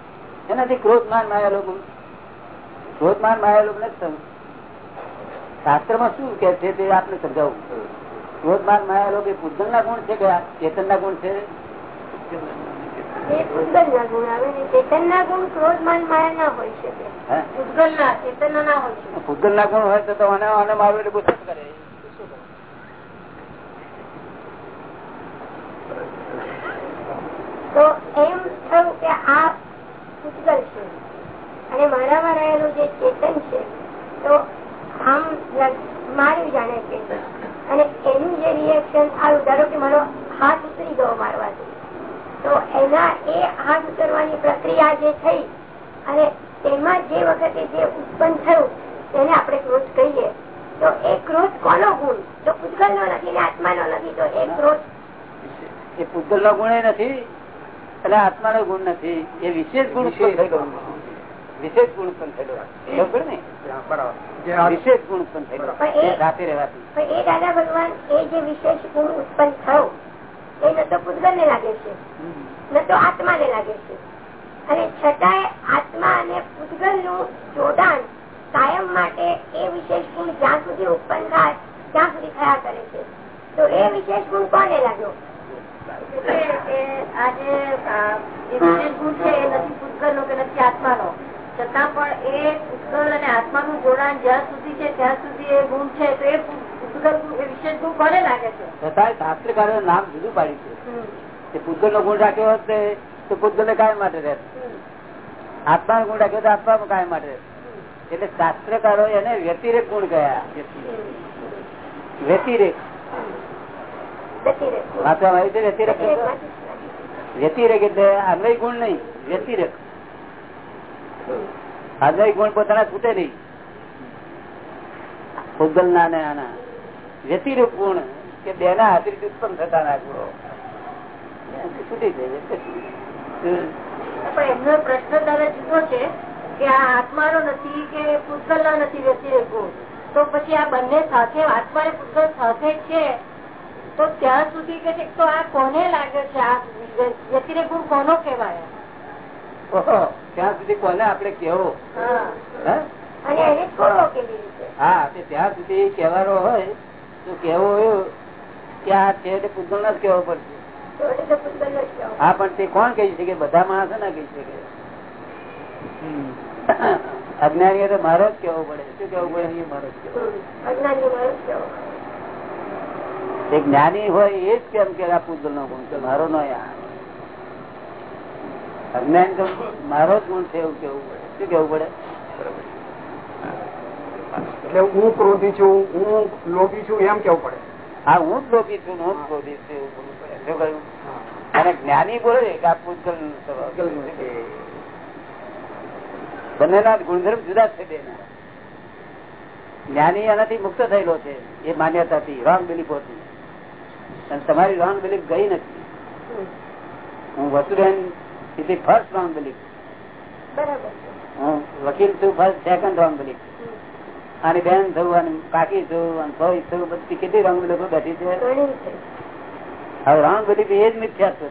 Speaker 1: એનાથી ક્રોધમાન માયા લોકો ક્રોધમાન માયા લોકો નથી શાસ્ત્રમાં શું કે છે તે આપને સમજાવું. ક્રોધમાન માયા લોકો એ પૂજન ના ગુણ છે કે ચેતન ના ગુણ છે?
Speaker 2: એ પૂતગલ ના ગુણ
Speaker 4: હોય
Speaker 1: તો મને મારું એટલે ગુસ્સો કરે.
Speaker 2: તો એમ થયું કે આ ભૂતગલ છે. અને મારામાં રહેલું જે ચેતન છે તો આમ માર્યું જાણે કે અને એનું જે રિએક્શન આવ્યું ધારો કે મારો હાથ ઉતરી ગયો મારવાથી. તો એના એ હાથ ઉતરવાની પ્રક્રિયા જે થઈ અને તેમાં જે વખતે જે ઉત્પન્ન થયું તેને આપણે ક્રોધ કહીએ. તો એ ક્રોધ કોનો ગુણ? તો પૂતગલ નો નથી ને આત્માનો નથી તો એ ક્રોધ.
Speaker 1: એ પૂતગલ નો ગુણ નથી એટલે આત્મા નો ગુણ નથી. એ વિશેષ ગુણ છે વિશેષ ગુણ. ઉત્પન્ન થયેલો. ખબર ને?
Speaker 5: બરાબર.
Speaker 1: વિશેષ ગુણ ઉત્પન્ન થયેલો.
Speaker 2: પણ એ-
Speaker 1: એ સાથે રહેવાથી.
Speaker 2: પણ એ દાદા ભગવાન એ જે વિશેષ ગુણ ઉત્પન્ન થયો ન ને લાગે છે. ન તો આત્મા ને લાગે છે. અને છતાંય આત્મા અને પૂતગલનું જોડાણ કાયમ માટે એ વિશેષ ગુણ જ્યાં સુધી ઉત્પન્ન થાય ત્યાં સુધી થયા કરે છે. તો એ વિશેષ ગુણ કોને લાગ્યો?
Speaker 4: એટલે કે આ જે આ, જે વિશેષ ગુણ છે એ નથી પૂતગલ નો કે નથી આત્માનો. છતાં પણ એ પૂતગલ અને આત્માનું જોડાણ જ્યાં સુધી છે ત્યાં સુધી એ ગુણ છે તો એ પૂતગલ છે?
Speaker 1: નામ જુદું પાડ્યું છે. કે નો ગુણ રાખ્યો હોત તો ને કાયમ માટે રહે આત્મા ગુણ રાખ્યો તો આત્મા કાયમ માટે એટલે શાસ્ત્રકારો એને વ્યતિરેક ગુણ ગયા વ્યતિરેક. વાંચવામાં આવ્યું છે વ્યતિરેક? એટલે અન્વય ગુણ નહીં વ્યતિરેક. અન્વય ગુણ પોતાના છૂટે નહીં. ભૂગલ ના ને આના. વ્યતિરેક ગુણ કે બે ના હાજરી ઉત્પન્ન થતા ના ગુણો છૂટી જાય
Speaker 4: એમનો પ્રશ્ન દાદા જુદો છે કે આ આત્માનો નથી કે પૂતગલ નથી વ્યતિરેક. ગુણ તો પછી આ બંને સાથે આત્મા પૂતગલ સાથે છે? તો ત્યાં સુધી કે છે તો આ કોને લાગે છે? આ વ્યતિરેક ગુણ કોનો કહેવાય?
Speaker 1: ત્યાં સુધી કોને આપણે કેવો
Speaker 4: હા
Speaker 1: ત્યાં સુધી કહેવાનો હોય. કેવો અજ્ઞાની તો મારો જ કેવો પડે. શું કેવું પડે? મારો જ કેવો જ્ઞાની હોય એ જ કેમ કે આ પૂતગલ નો ગુણ છે? મારો નો અજ્ઞાન તો મારો જ ગુણ છે એવું કેવું પડે. શું કેવું પડે?
Speaker 5: એટલે હું ક્રોધી છું હું લોભી છું એમ કેવું પડે?
Speaker 1: હા હું જ લોભી છું હું જ ક્રોધી છું અને જ્ઞાની બોલે કે આ પૂતગલ નો ગુણધર્મ જુદા છે બે જ્ઞાની એનાથી મુક્ત થયેલો છે એ માન્યતાથી રોંગ બિલીફોથી અને તમારી રોંગ બિલીફ ગઈ નથી. હું વસુબેન ફર્સ્ટ રોંગ બિલીફ
Speaker 2: બરાબર
Speaker 1: હું વકીલ છું ફર્સ્ટ સેકન્ડ રોંગ બિલીફ અને બેન થયું અને કાકી થયું ભાઈ થયું બધી કેટલી રંગ લોકો બેઠી છે? હવે રંગ બધી એ જ મિથ્યા છે.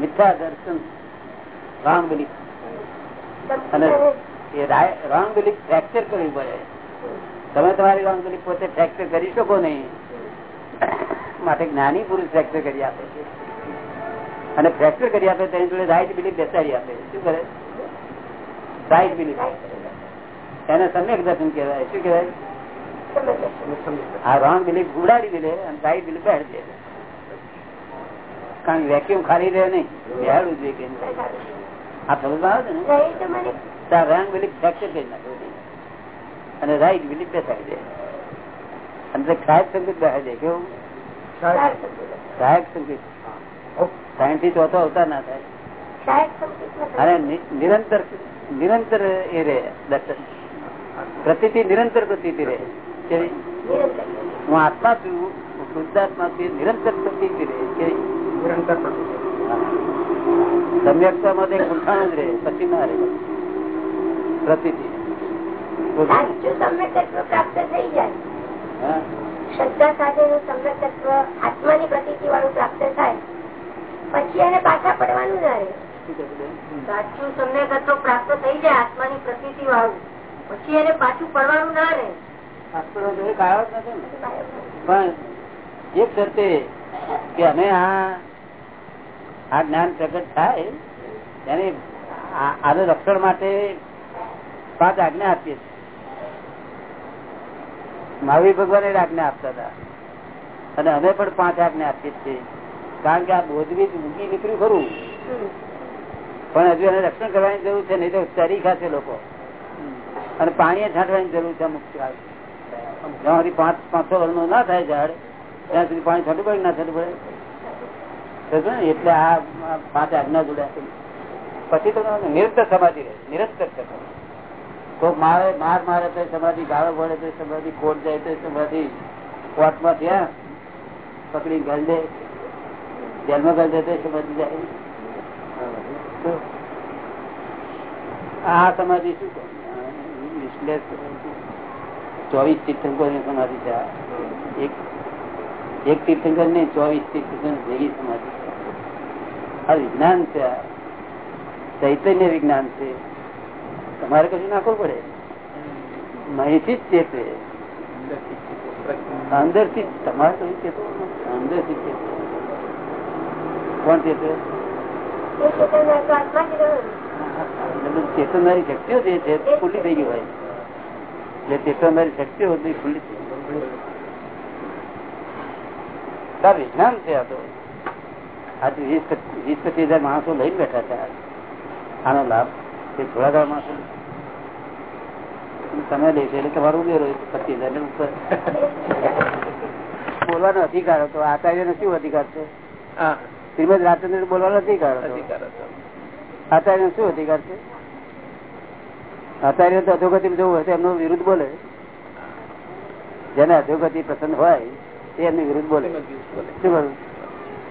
Speaker 1: મિથ્યા દર્શન રંગ બિલીફ અને એ રંગ બિલીફ ફ્રેક્ચર કરવી પડે. તમે તમારી રોંગ બિલીફ પોતે ફ્રેક્ચર કરી શકો નહીં. માટે જ્ઞાની પુરુષ ફ્રેક્ચર કરી આપે છે. અને ફ્રેક્ચર કરી આપે તેની જોડે રાઈટ બિલીફ બેસાડી આપે શું કરે? Right belief. એને સમ્યક દર્શન કહેવાય. શું કહેવાય? આ રોંગ બિલીફ ઉડાડી દે અને રાઈટ બિલીફ બેઠ દે. કારણ વેક્યુમ ખાલી રહે નહીં. બેહાડવું જોઈએ કે આ સમજ આવે છે ને. ત્યાં રોંગ બિલીફ ફ્રેક્ચર કરી નાખે અને રાઈટ બિલીફ બેસાડી દે. અને તે સહાયક સંગીત બેસાડી દે. કેવું?
Speaker 2: સાહેબ સંકેત.
Speaker 1: સાયન્સથી ચોથો ના થાય. અને નિરંતર નિરંતર એ રે દર્શન. પ્રતિથી નિરંતર પ્રતિ
Speaker 2: રહે.
Speaker 1: હું આત્મા છું શુદ્ધાત્મા છું નિરંતર પ્રતિ રહે.
Speaker 5: નિરંતર
Speaker 1: સમ્યકતામાં માટે ગુંઠાણ જ રહે પછી ના રે પ્રતિથી
Speaker 2: સાચું સમ્યક તત્વ પ્રાપ્ત થઈ જાય
Speaker 1: હા?
Speaker 2: શ્રદ્ધા સાથેનું સમ્યક તત્વ આત્માની પ્રતીતિ વાળું પ્રાપ્ત થાય પછી એને પાછા પડવાનું ના રહે.
Speaker 4: સાચું સમ્યક તત્વ પ્રાપ્ત થઈ જાય આત્માની પ્રતિ વાળું પછી એને પાછું પડવાનું ના રહે.
Speaker 1: પણ એક શરતે કે અમે આ જ્ઞાન પ્રગટ થાય એને આનું રક્ષણ માટે પાંચ આજ્ઞા આપીએ છીએ. મહાવીર ભગવાન એ આજ્ઞા આપતા હતા. અને અમે પણ પાંચ આજ્ઞા આપીએ છીએ. કારણ કે આ બોધવીજ મૂકી નીકળ્યું ખરું. પણ હજુ એને રક્ષણ કરવાની જરૂર છે નહીં તો ચરી ખાશે લોકો. અને પાણી છાંટવાની જરૂર છે અમુક જ્યાં સુધી પાંચ પાંચસો વર્ષ ના થાય ઝાડ, ત્યાં સુધી પાણી છાંટવું પડે ના છાંટવું પડે? એટલે આ પાંચ આજ્ઞા જોડ્યા પછી તો નિરંતર સમાધિ રહે નિરંતર કોઈ મારે માર મારે તો સમાધિ, ગાળો પડે તો સમાધિ, કોટ જાય તો સમાધિ. કોર્ટમાં ત્યાં પકડી ગલ દે જેલમાં ઘર દે તો સમાધિ જાય. આ સમાધિ શું કહે? ચોવીસ તીર્થંકરની સમાધિ છે. એક તીર્થંકર ને ચોવીસ તીર્થંકર ભેગી સમાધિ આ વિજ્ઞાન છે. ચૈતન્ય વિજ્ઞાન છે. તમારે કશું નાખવું પડે? માહિતી જ ચેતે અંદરથી તમારે કઈ ચેતવું અંદરથી ચેતે કોણ ચેતે
Speaker 2: એ ચેતના તો આત્મા જ રહ્યો ને.
Speaker 1: એટલે ચેતનારી શક્તિઓ જે છે ખુલ્લી થઈ ગઈ હોય. એટલે ચેતનારી શક્તિઓ બધી ખુલ્લી થઈ વિજ્ઞાન છે આ તો. આજે વીસ પચીસ- હજાર માણસો લઈને બેઠા છે આનો લાભ તે થોડા ઘણા માણસો તમે લેશો એટલે તમારું ઉમેરો પચીસ હજાર ઉપર. બોલવાનો અધિકાર હતો. આચાર્ય નો શું અધિકાર છે? શ્રીમદ રાજચંદ્ર બોલવાનો અધિકાર હતો. આચાર્ય નો શું અધિકાર છે? આચાર્ય તો અધોગતિ જવું હોય તો એમનો વિરુદ્ધ બોલે. જેને અધોગતિ પસંદ હોય તે એમની વિરુદ્ધ બોલે. શું કરું?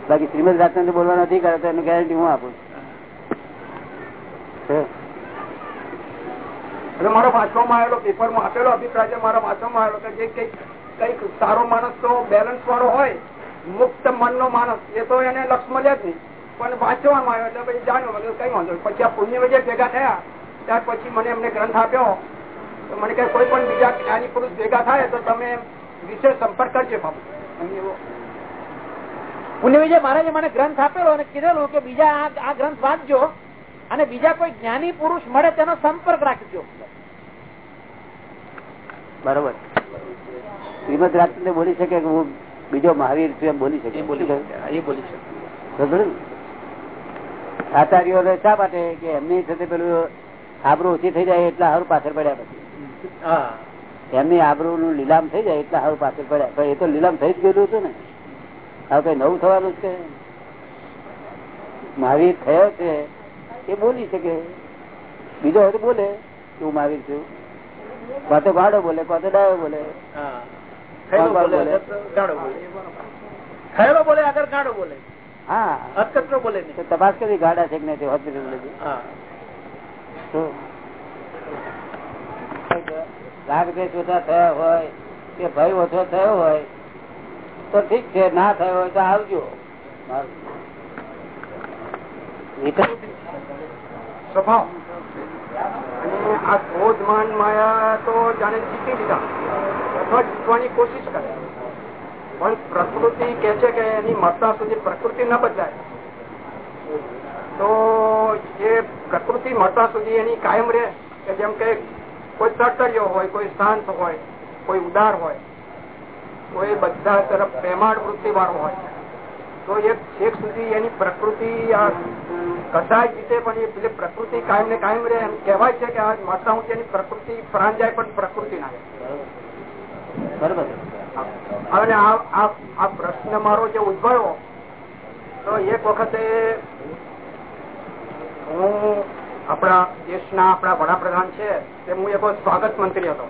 Speaker 1: બાકી શ્રીમદ રાજચંદ્ર બોલવાનો કરે તો એની ગેરંટી હું આપું.
Speaker 5: એટલે મારો વાંચવામાં આવેલો પેપરમાં આપેલો અભિપ્રાય છે મારા વાંચવામાં આવેલો કે જે કંઈક કંઈક સારો માણસ તો બેલેન્સ વાળો હોય મુક્ત મન નો માણસ એ તો એને લક્ષ મળ્યા જ નહીં. પણ વાંચવામાં આવ્યો એટલે પછી જાણ્યું કઈ વાંધો નહીં. પછી આ પુણ્ય વગેરે ભેગા થયા ત્યાર પછી મને એમને ગ્રંથ આપ્યો. તો મને કહે કોઈ પણ બીજા જ્ઞાની પુરુષ ભેગા થાય તો તમે વિશે સંપર્ક કરજો બાબુ એમને એવો.
Speaker 3: પુણ્ય વિજય મહારાજે મને ગ્રંથ આપેલો અને કીધેલું કે બીજા આ- ગ્રંથ વાંચજો અને બીજા કોઈ જ્ઞાની પુરુષ મળે તેનો સંપર્ક રાખજો.
Speaker 1: બરોબર. શ્રીમદ રાજચંદ્ર બોલી શકે કે હું બીજો મહાવીર છું એમ બોલી શકે?
Speaker 3: એ બોલી શકે. એ બોલી શકે.
Speaker 1: આચાર્યો શા માટે કે એમની સાથે પેલું આબરૂ ઓછી થઈ જાય એટલા હારું પાછળ પડ્યા પછી. એમની આબરૂ નું લીલામ થઈ જાય એટલા હારું પાછળ પડ્યા. એ તો લીલામ થઈ જ ગયેલું હતું ને. હવે કઈ નવું થવાનું છે? મહાવીર થયો છે. એ બોલી શકે. બીજો હોય તો બોલે હું મહાવીર છું? કોતો ગાડો બોલે કોતો ડાયો બોલે.
Speaker 3: બોલે આગળ ગાળો બોલે.
Speaker 1: હા. તપાસ કરી ગાડા છે કે નહીં હોસ્પિટલ રાગ દ્વેષ ઓછા થયા હોય કે ભય ઓછો થયો હોય, તો ઠીક છે, ના થયો હોય તો આવજો.
Speaker 5: આ ક્રોધ માયા તો જાણે જીતી લીધા. અથવા કોશિશ કરે. પણ પ્રકૃતિ કે છે કે એની મરતા સુધી પ્રકૃતિ ન બદલાય. તો એ પ્રકૃતિ મળતા સુધી એની કાયમ રહે કે જેમ કે કોઈ તરતરિયો હોય કોઈ શાંત હોય કોઈ ઉદાર હોય કોઈ બધા તરફ પ્રેમાળ વૃત્તિ વાળો હોય. તો છેક સુધી એની પ્રકૃતિ આ કદાચ રીતે પણ એ પ્રકૃતિ કાયમ ને કાયમ રહે એમ કહેવાય છે કે આ માતા હું એની પ્રકૃતિ પ્રાણ જાય પણ પ્રકૃતિ ના
Speaker 1: બરોબર
Speaker 5: હવે આ આ આ પ્રશ્ન મારો જે ઉદભવ્યો તો એક વખતે હું આપણા દેશના આપણા વડાપ્રધાન છે, તે હું એક સ્વાગત મંત્રી હતો.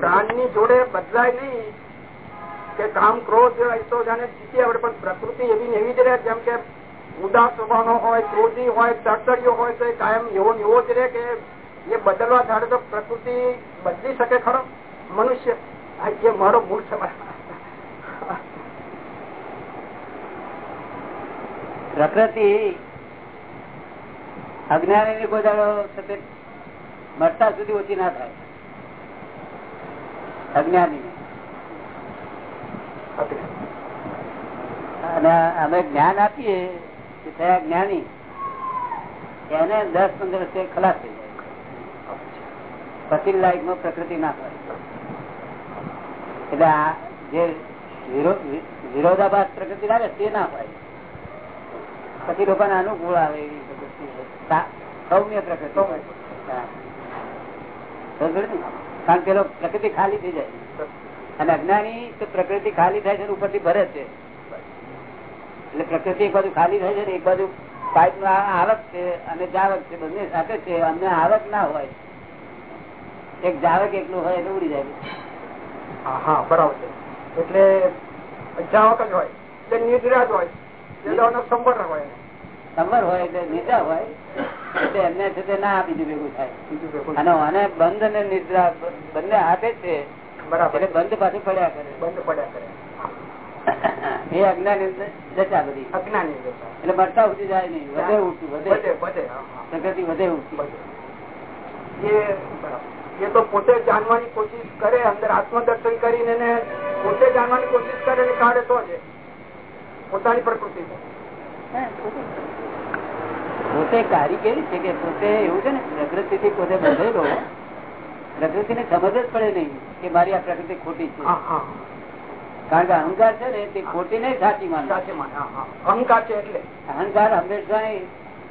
Speaker 5: પ્રાણની જોડે બદલાય નહીં કે કામ ક્રોધ તો જાણે જીતી આવડે, પણ પ્રકૃતિ એવી એવી જ રહે, જેમ કે ઉદાસ સ્વભાવનો હોય, ક્રોધી હોય તરતડિયો હોય, તો એ કાયમ એવો એવો જ રહે કે એ બદલવા ધારે તો પ્રકૃતિ બદલી શકે ખરો? મનુષ્ય એ મારો મૂળ સવાલ
Speaker 1: પ્રકૃતિ અજ્ઞાની ની કોઈ દાડો મરતા સુધી ઓછી ના થાય. અજ્ઞાની અને અમે જ્ઞાન આપીએ કે થયા જ્ઞાની એને દસ પંદર વર્ષે ખલાસ થઈ જાય. પછી લાઈફમાં પ્રકૃતિ ના થાય એટલે આ જે વિરોધાભાસ પ્રકૃતિ લાગે તે ના થાય પછી લોકોને અનુકૂળ આવે એવી પ્રકૃતિ સૌમ્ય પ્રકૃતિ? કારણ કે પ્રકૃતિ ખાલી થઈ જાય. અને અજ્ઞાની તો પ્રકૃતિ ખાલી થાય છે ઉપરથી ભરે છે. એટલે પ્રકૃતિ એક બાજુ ખાલી થાય છે ને એક બાજુ પાઇપનું આવક છે અને જાવક છે. બંને સાથે છે. અમને આવક ના હોય. એક જાવક એકલું હોય એટલે ઉડી જાય.
Speaker 5: હા બરાબર છે. એટલે જાવક જ હોય. નિદ્રા જ હોય. એનો હોય.
Speaker 1: સમર હોય એટલે નિદ્રા હોય એટલે એમને છે તે ના બીજું ભેગું થાય. અને અને બંધ અને નિદ્રા બંને આપે છે
Speaker 5: બરાબર.
Speaker 1: બંધ પાછું પડ્યા કરે.
Speaker 5: બંધ પડ્યા કરે.
Speaker 1: એ અજ્ઞાની દશા બધી.
Speaker 5: અજ્ઞાની
Speaker 1: એટલે મળતા ઉઠી જાય નહીં વધે ઉઠતું વધે.
Speaker 5: બધે હા, હા.
Speaker 1: પ્રકૃતિ વધે ઉઠતી
Speaker 5: એ તો પોતે જાણવાની કોશિશ કરે અંદર આત્મદર્શન કરીને પોતે જાણવાની કોશિશ કરે ને કાઢે તો છે. પોતાની પ્રકૃતિ.
Speaker 1: પોતે કારી કેવી છે કે પોતે એવું છે ને પ્રકૃતિ થી પોતે બંધેલો પ્રકૃતિ ને સમજ જ પડે નહીં કે મારી આ પ્રકૃતિ ખોટી છે. કારણ કે અહંકાર છે ને તે ખોટી નહીં સાચી માને.
Speaker 5: અહંકાર છે એટલે.
Speaker 1: અહંકાર હંમેશા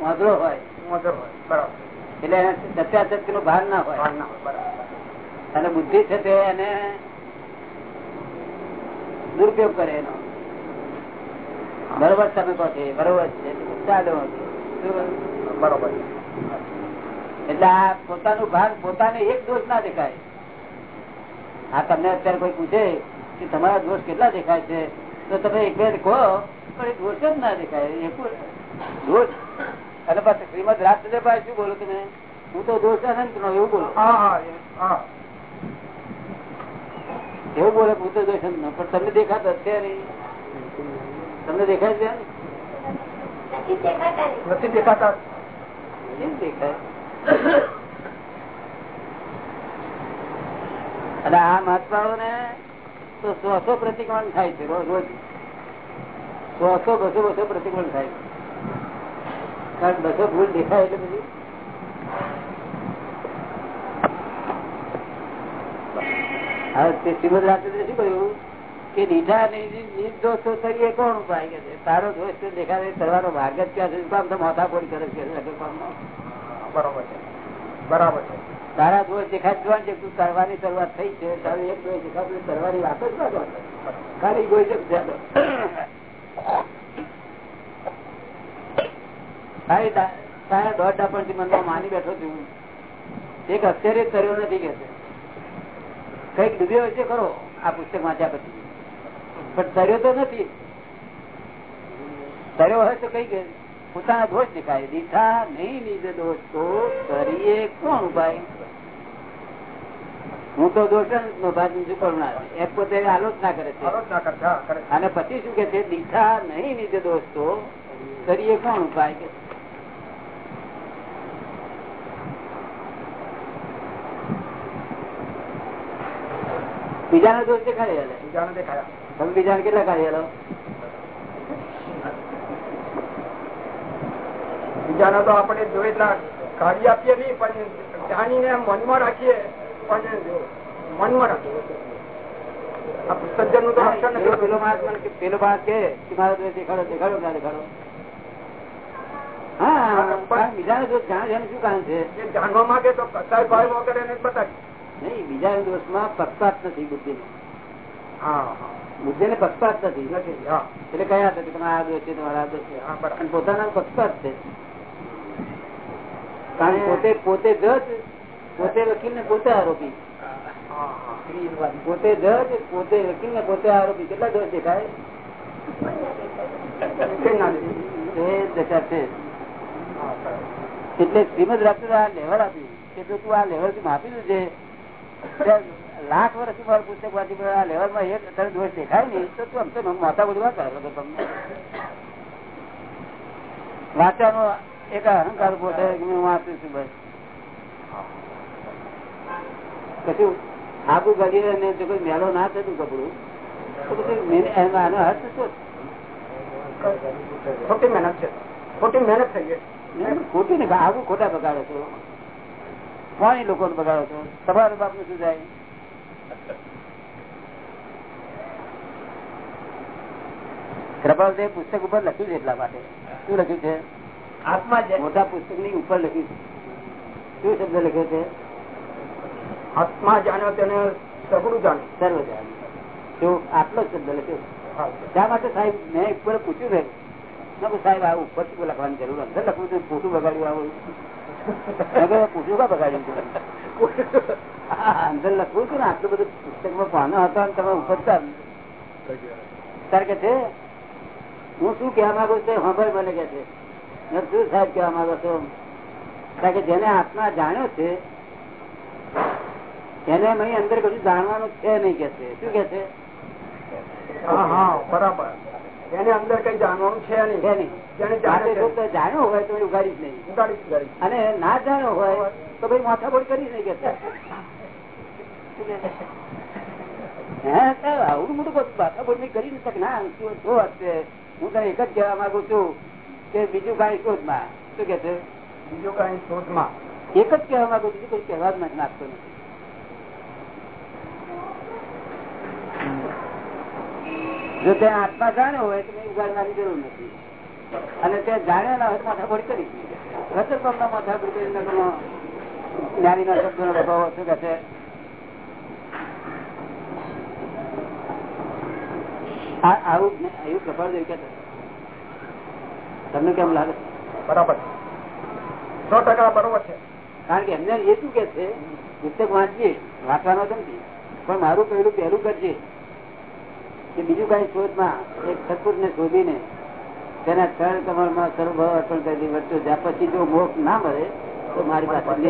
Speaker 1: મધરો હોય.
Speaker 5: મધર હોય બરાબર.
Speaker 1: એટલે એને સત્યાસત્ય નો ભાર ના હોય અને બુદ્ધિ છે તે એને દુરુપયોગ કરે એનો. બરોબર તમે કહો છો બરોબર છે ચાલો.
Speaker 5: બરોબર.
Speaker 1: એટલે આ પોતાનું ભાન પોતાને એક દોષ ના દેખાય. આ તમને અત્યારે કોઈ પૂછે કે તમારા દોષ કેટલા દેખાય છે તો તમે એક બે કહો પણ એ દોષ જ ના દેખાય. દોષ. અને પાછું શ્રીમદ રાજચંદ્રભાઈ શું બોલો તમે? હું તો દોષ અનંત નો એવું બોલું.
Speaker 5: હા
Speaker 1: એવું બોલે પૂછો ન પણ તમને દેખાતો અત્યારે તમને દેખાય છે.
Speaker 2: નથી દેખાતા.
Speaker 1: કેમ દેખાય? અને આ મહાત્માઓ ને તો સોસો સો પ્રતિક્રમણ થાય છે રોજ રોજ. સો સો બસો બસો પ્રતિક્રમણ થાય છે. કારણ બસો ભૂલ દેખાય એટલે બધી. હા તે શ્રીમદ રાત્રે શું કહ્યું? કે દીઠા નિર્દોષો કરીએ કોણ ઉપાય કે છે? તારો દોષ તો દેખાડે કરવાનો ભાગ જ ક્યાં છે? કામ તો માથાફોડ કરે છે
Speaker 5: બરોબર છે. બરાબર છે.
Speaker 1: તારા દોષ દેખાડવા છે તું કરવાની શરૂઆત થઈ છે તારું એક દોષ દેખાતું કરવાની વાત જ ના ખાલી કોઈ છે ખાલી તારા દોઢ ડાપણથી મનમાં માની બેઠો છું એક અત્યારે કર્યો નથી કે છે. કંઈક ડૂબ્યો હશે ખરો આ પુસ્તક વાંચ્યા પછી. પણ તર્યો તો નથી. તર્યો હોય તો કંઈક પોતાના દોષ દેખાય. દીઠા નહીં લીધે દોષ તો તરીએ કોણ ઉપાય? હું તો દોષ નો ભાગ કરનાર એક પોતે આલોચના કરે છે. અને પછી શું કે છે? દીઠા નહીં લીધે દોષ તો કરીએ કોણ ઉપાય? કે બીજાનો દોષ દેખાય
Speaker 5: બીજાને દેખાયા.
Speaker 1: તમે બીજા કેટલા હાલો
Speaker 5: બીજાને તો આપણે જો એટલા આપીએ નહીં પણ જાણીને મનમાં રાખીએ પણ મનમાં રાખીએ. સજ્જનનું તો
Speaker 1: પેલો માણસ મને પેલો માણસ કે કે મારો દોષ દેખાડો દેખાડો ના દેખાડો. હા પણ બીજાનો દોષ જાણે શું કારણ છે?
Speaker 5: જાણવા માંગે તો કસાય ભાઈ વગેરે એને બતાવી
Speaker 1: નહીં બીજાના દોષમાં પક્ષપાત નથી બુદ્ધિ.
Speaker 5: હા.
Speaker 1: બુદ્ધિ ને પક્ષપાત નથી એટલે કયા હતા કે આ દોષ છે, તમારા આ દોષ છે પોતાના પક્ષપાત છે. કારણ પોતે પોતે જજ પોતે વકીલ ને પોતે આરોપી. પોતે જજ પોતે વકીલ ને પોતે આરોપી. કેટલા જજ દેખાય. એટલે શ્રીમદ રાખતું આ લેવલ આપ્યું કે તું આ લેવલથી માપી દે લાખ વર્ષ મારું પુસ્તક વાંચી આ લેવલમાં એક તને દોષ દેખાય ને તો તું આમ તો માતા બધું કરે તો તમને. વાંચવાનો એક અહંકાર ઊભો થાય કે હું વાંચું છું બસ. પછી આબુ ગળી ને જો કોઈ મેળો ના થતું કપડું તો પછી આનો અર્થ શું?
Speaker 5: ખોટી મહેનત છે. ખોટી મહેનત થઈ ગઈ.
Speaker 1: ખોટી ને આવું ખોટા બગાડો છો. કોની લોકો બગાડો છો? તમારું બાપનું શું જાય કૃપાલદેવ પુસ્તક ઉપર લખ્યું છે એટલા માટે. શું લખ્યું છે?
Speaker 5: આત્મા
Speaker 1: મોટા પુસ્તકની ઉપર લખ્યું છે. શું શબ્દ લખ્યો છે?
Speaker 5: આત્મા જાણ્યો તેને સગડું જાણ્યું
Speaker 1: સર્વ જાણ. શું? આટલો શબ્દ લખ્યો શા માટે સાહેબ મેં ઉપર પૂછ્યું છે? સાહેબ આ ઉપર લખવાની જરૂર અંદર લખવું છે ખોટું બગાડ્યું આવું. મેં પૂછ્યું કા બગાડ્યું? અંદર લખવું છું ને. આટલું બધું પુસ્તકમાં પાનો હતો તમે ઉપર ચાલ કે છે હું શું કહેવા માંગુ છું ખબર મને કે છે. શું સાહેબ કહેવા માંગો છો? કારણ કે જેને આત્મા જાણ્યો છે એને મહી અંદર કશું જાણવાનું છે નહીં કે છે. શું કે છે?
Speaker 5: બરાબર. એને અંદર કઈ જાણવાનું નહીં.
Speaker 1: જાણ્યો હોય તો ઉગાડી જ નહીં.
Speaker 5: ઉગાડી જ કરી.
Speaker 1: અને ના જાણ્યો હોય તો ભાઈ માથાબોડ કરી નહીં કે હે આવડું મોટું બધું માથાબોડ કરી શકે ના શું હશે? હું તને એક જ કહેવા માંગુ છું કે બીજું કાંઈ શોધમાં. શું કે છે?
Speaker 5: બીજું કઈ શોધમાં.
Speaker 1: એક જ કહેવા માંગુ બીજું કોઈ કહેવા જ નાખતો નથી. જો તે આત્મા જાણ્યો હોય તો ઉગાડવાની જરૂર નથી. અને તે જાણ્યા ના હોય માથાબોડ કરી રચર પગના માથાબોડ કરી ના જ્ઞાનીના શબ્દનો પ્રભાવ શું કે છે? આવું એવું જેવું કે તમને કેમ લાગે?
Speaker 5: બરાબર. સો ટકા બરોબર છે.
Speaker 1: કારણ કે એમને એ શું કે છે? પુસ્તક વાંચીએ વાંચવાનો નથી. પણ મારું પહેલું પહેલું કરજે કે બીજું કઈ શોધમાં એક સત્પુર ને શોધીને તેના ચરણ કમળમાં સર્વ અર્પણ કરી દી વચ્ચે જ્યાં પછી જો મોક્ષ ના મળે તો મારી પાસે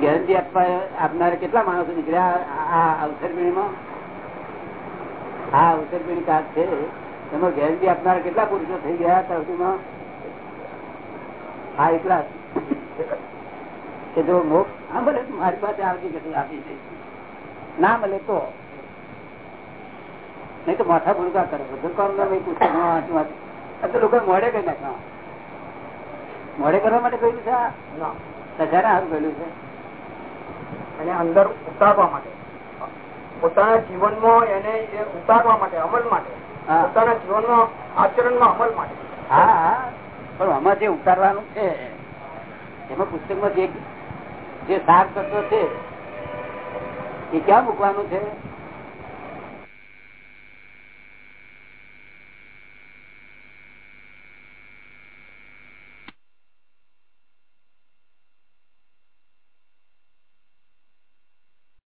Speaker 1: ગેરંટી આપવા આપનારા કેટલા માણસો નીકળ્યા આ અવસર અવસરપીણીમાં આ અવસરપીણી કાચ છે. એમાં ગેરંટી આપનારા કેટલા પુરુષો થઈ ગયા હતા સુધીમાં? હા એટલા કે જો મોક્ષ હા ભલે મારી પાસે આવતી કેટલું આપી દે ના મળે તો. નહીં તો માથા ભૂલકા કરે. બધું કામ ના ભાઈ પુસ્તક વાંચું વાંચું તો લોકો મોડે કઈ નાખવા મોડે કરવા માટે કહ્યું છે. સજાના સારું કહ્યું છે.
Speaker 5: અને અંદર ઉતારવા માટે. પોતાના જીવનમાં એને ઉતારવા માટે અમલ માટે. પોતાના જીવનમાં આચરણમાં અમલ માટે.
Speaker 1: હા પણ આમાં જે ઉતારવાનું છે એમાં પુસ્તકમાં જે જે સાર કરતો છે એ ક્યાં મૂકવાનું છે?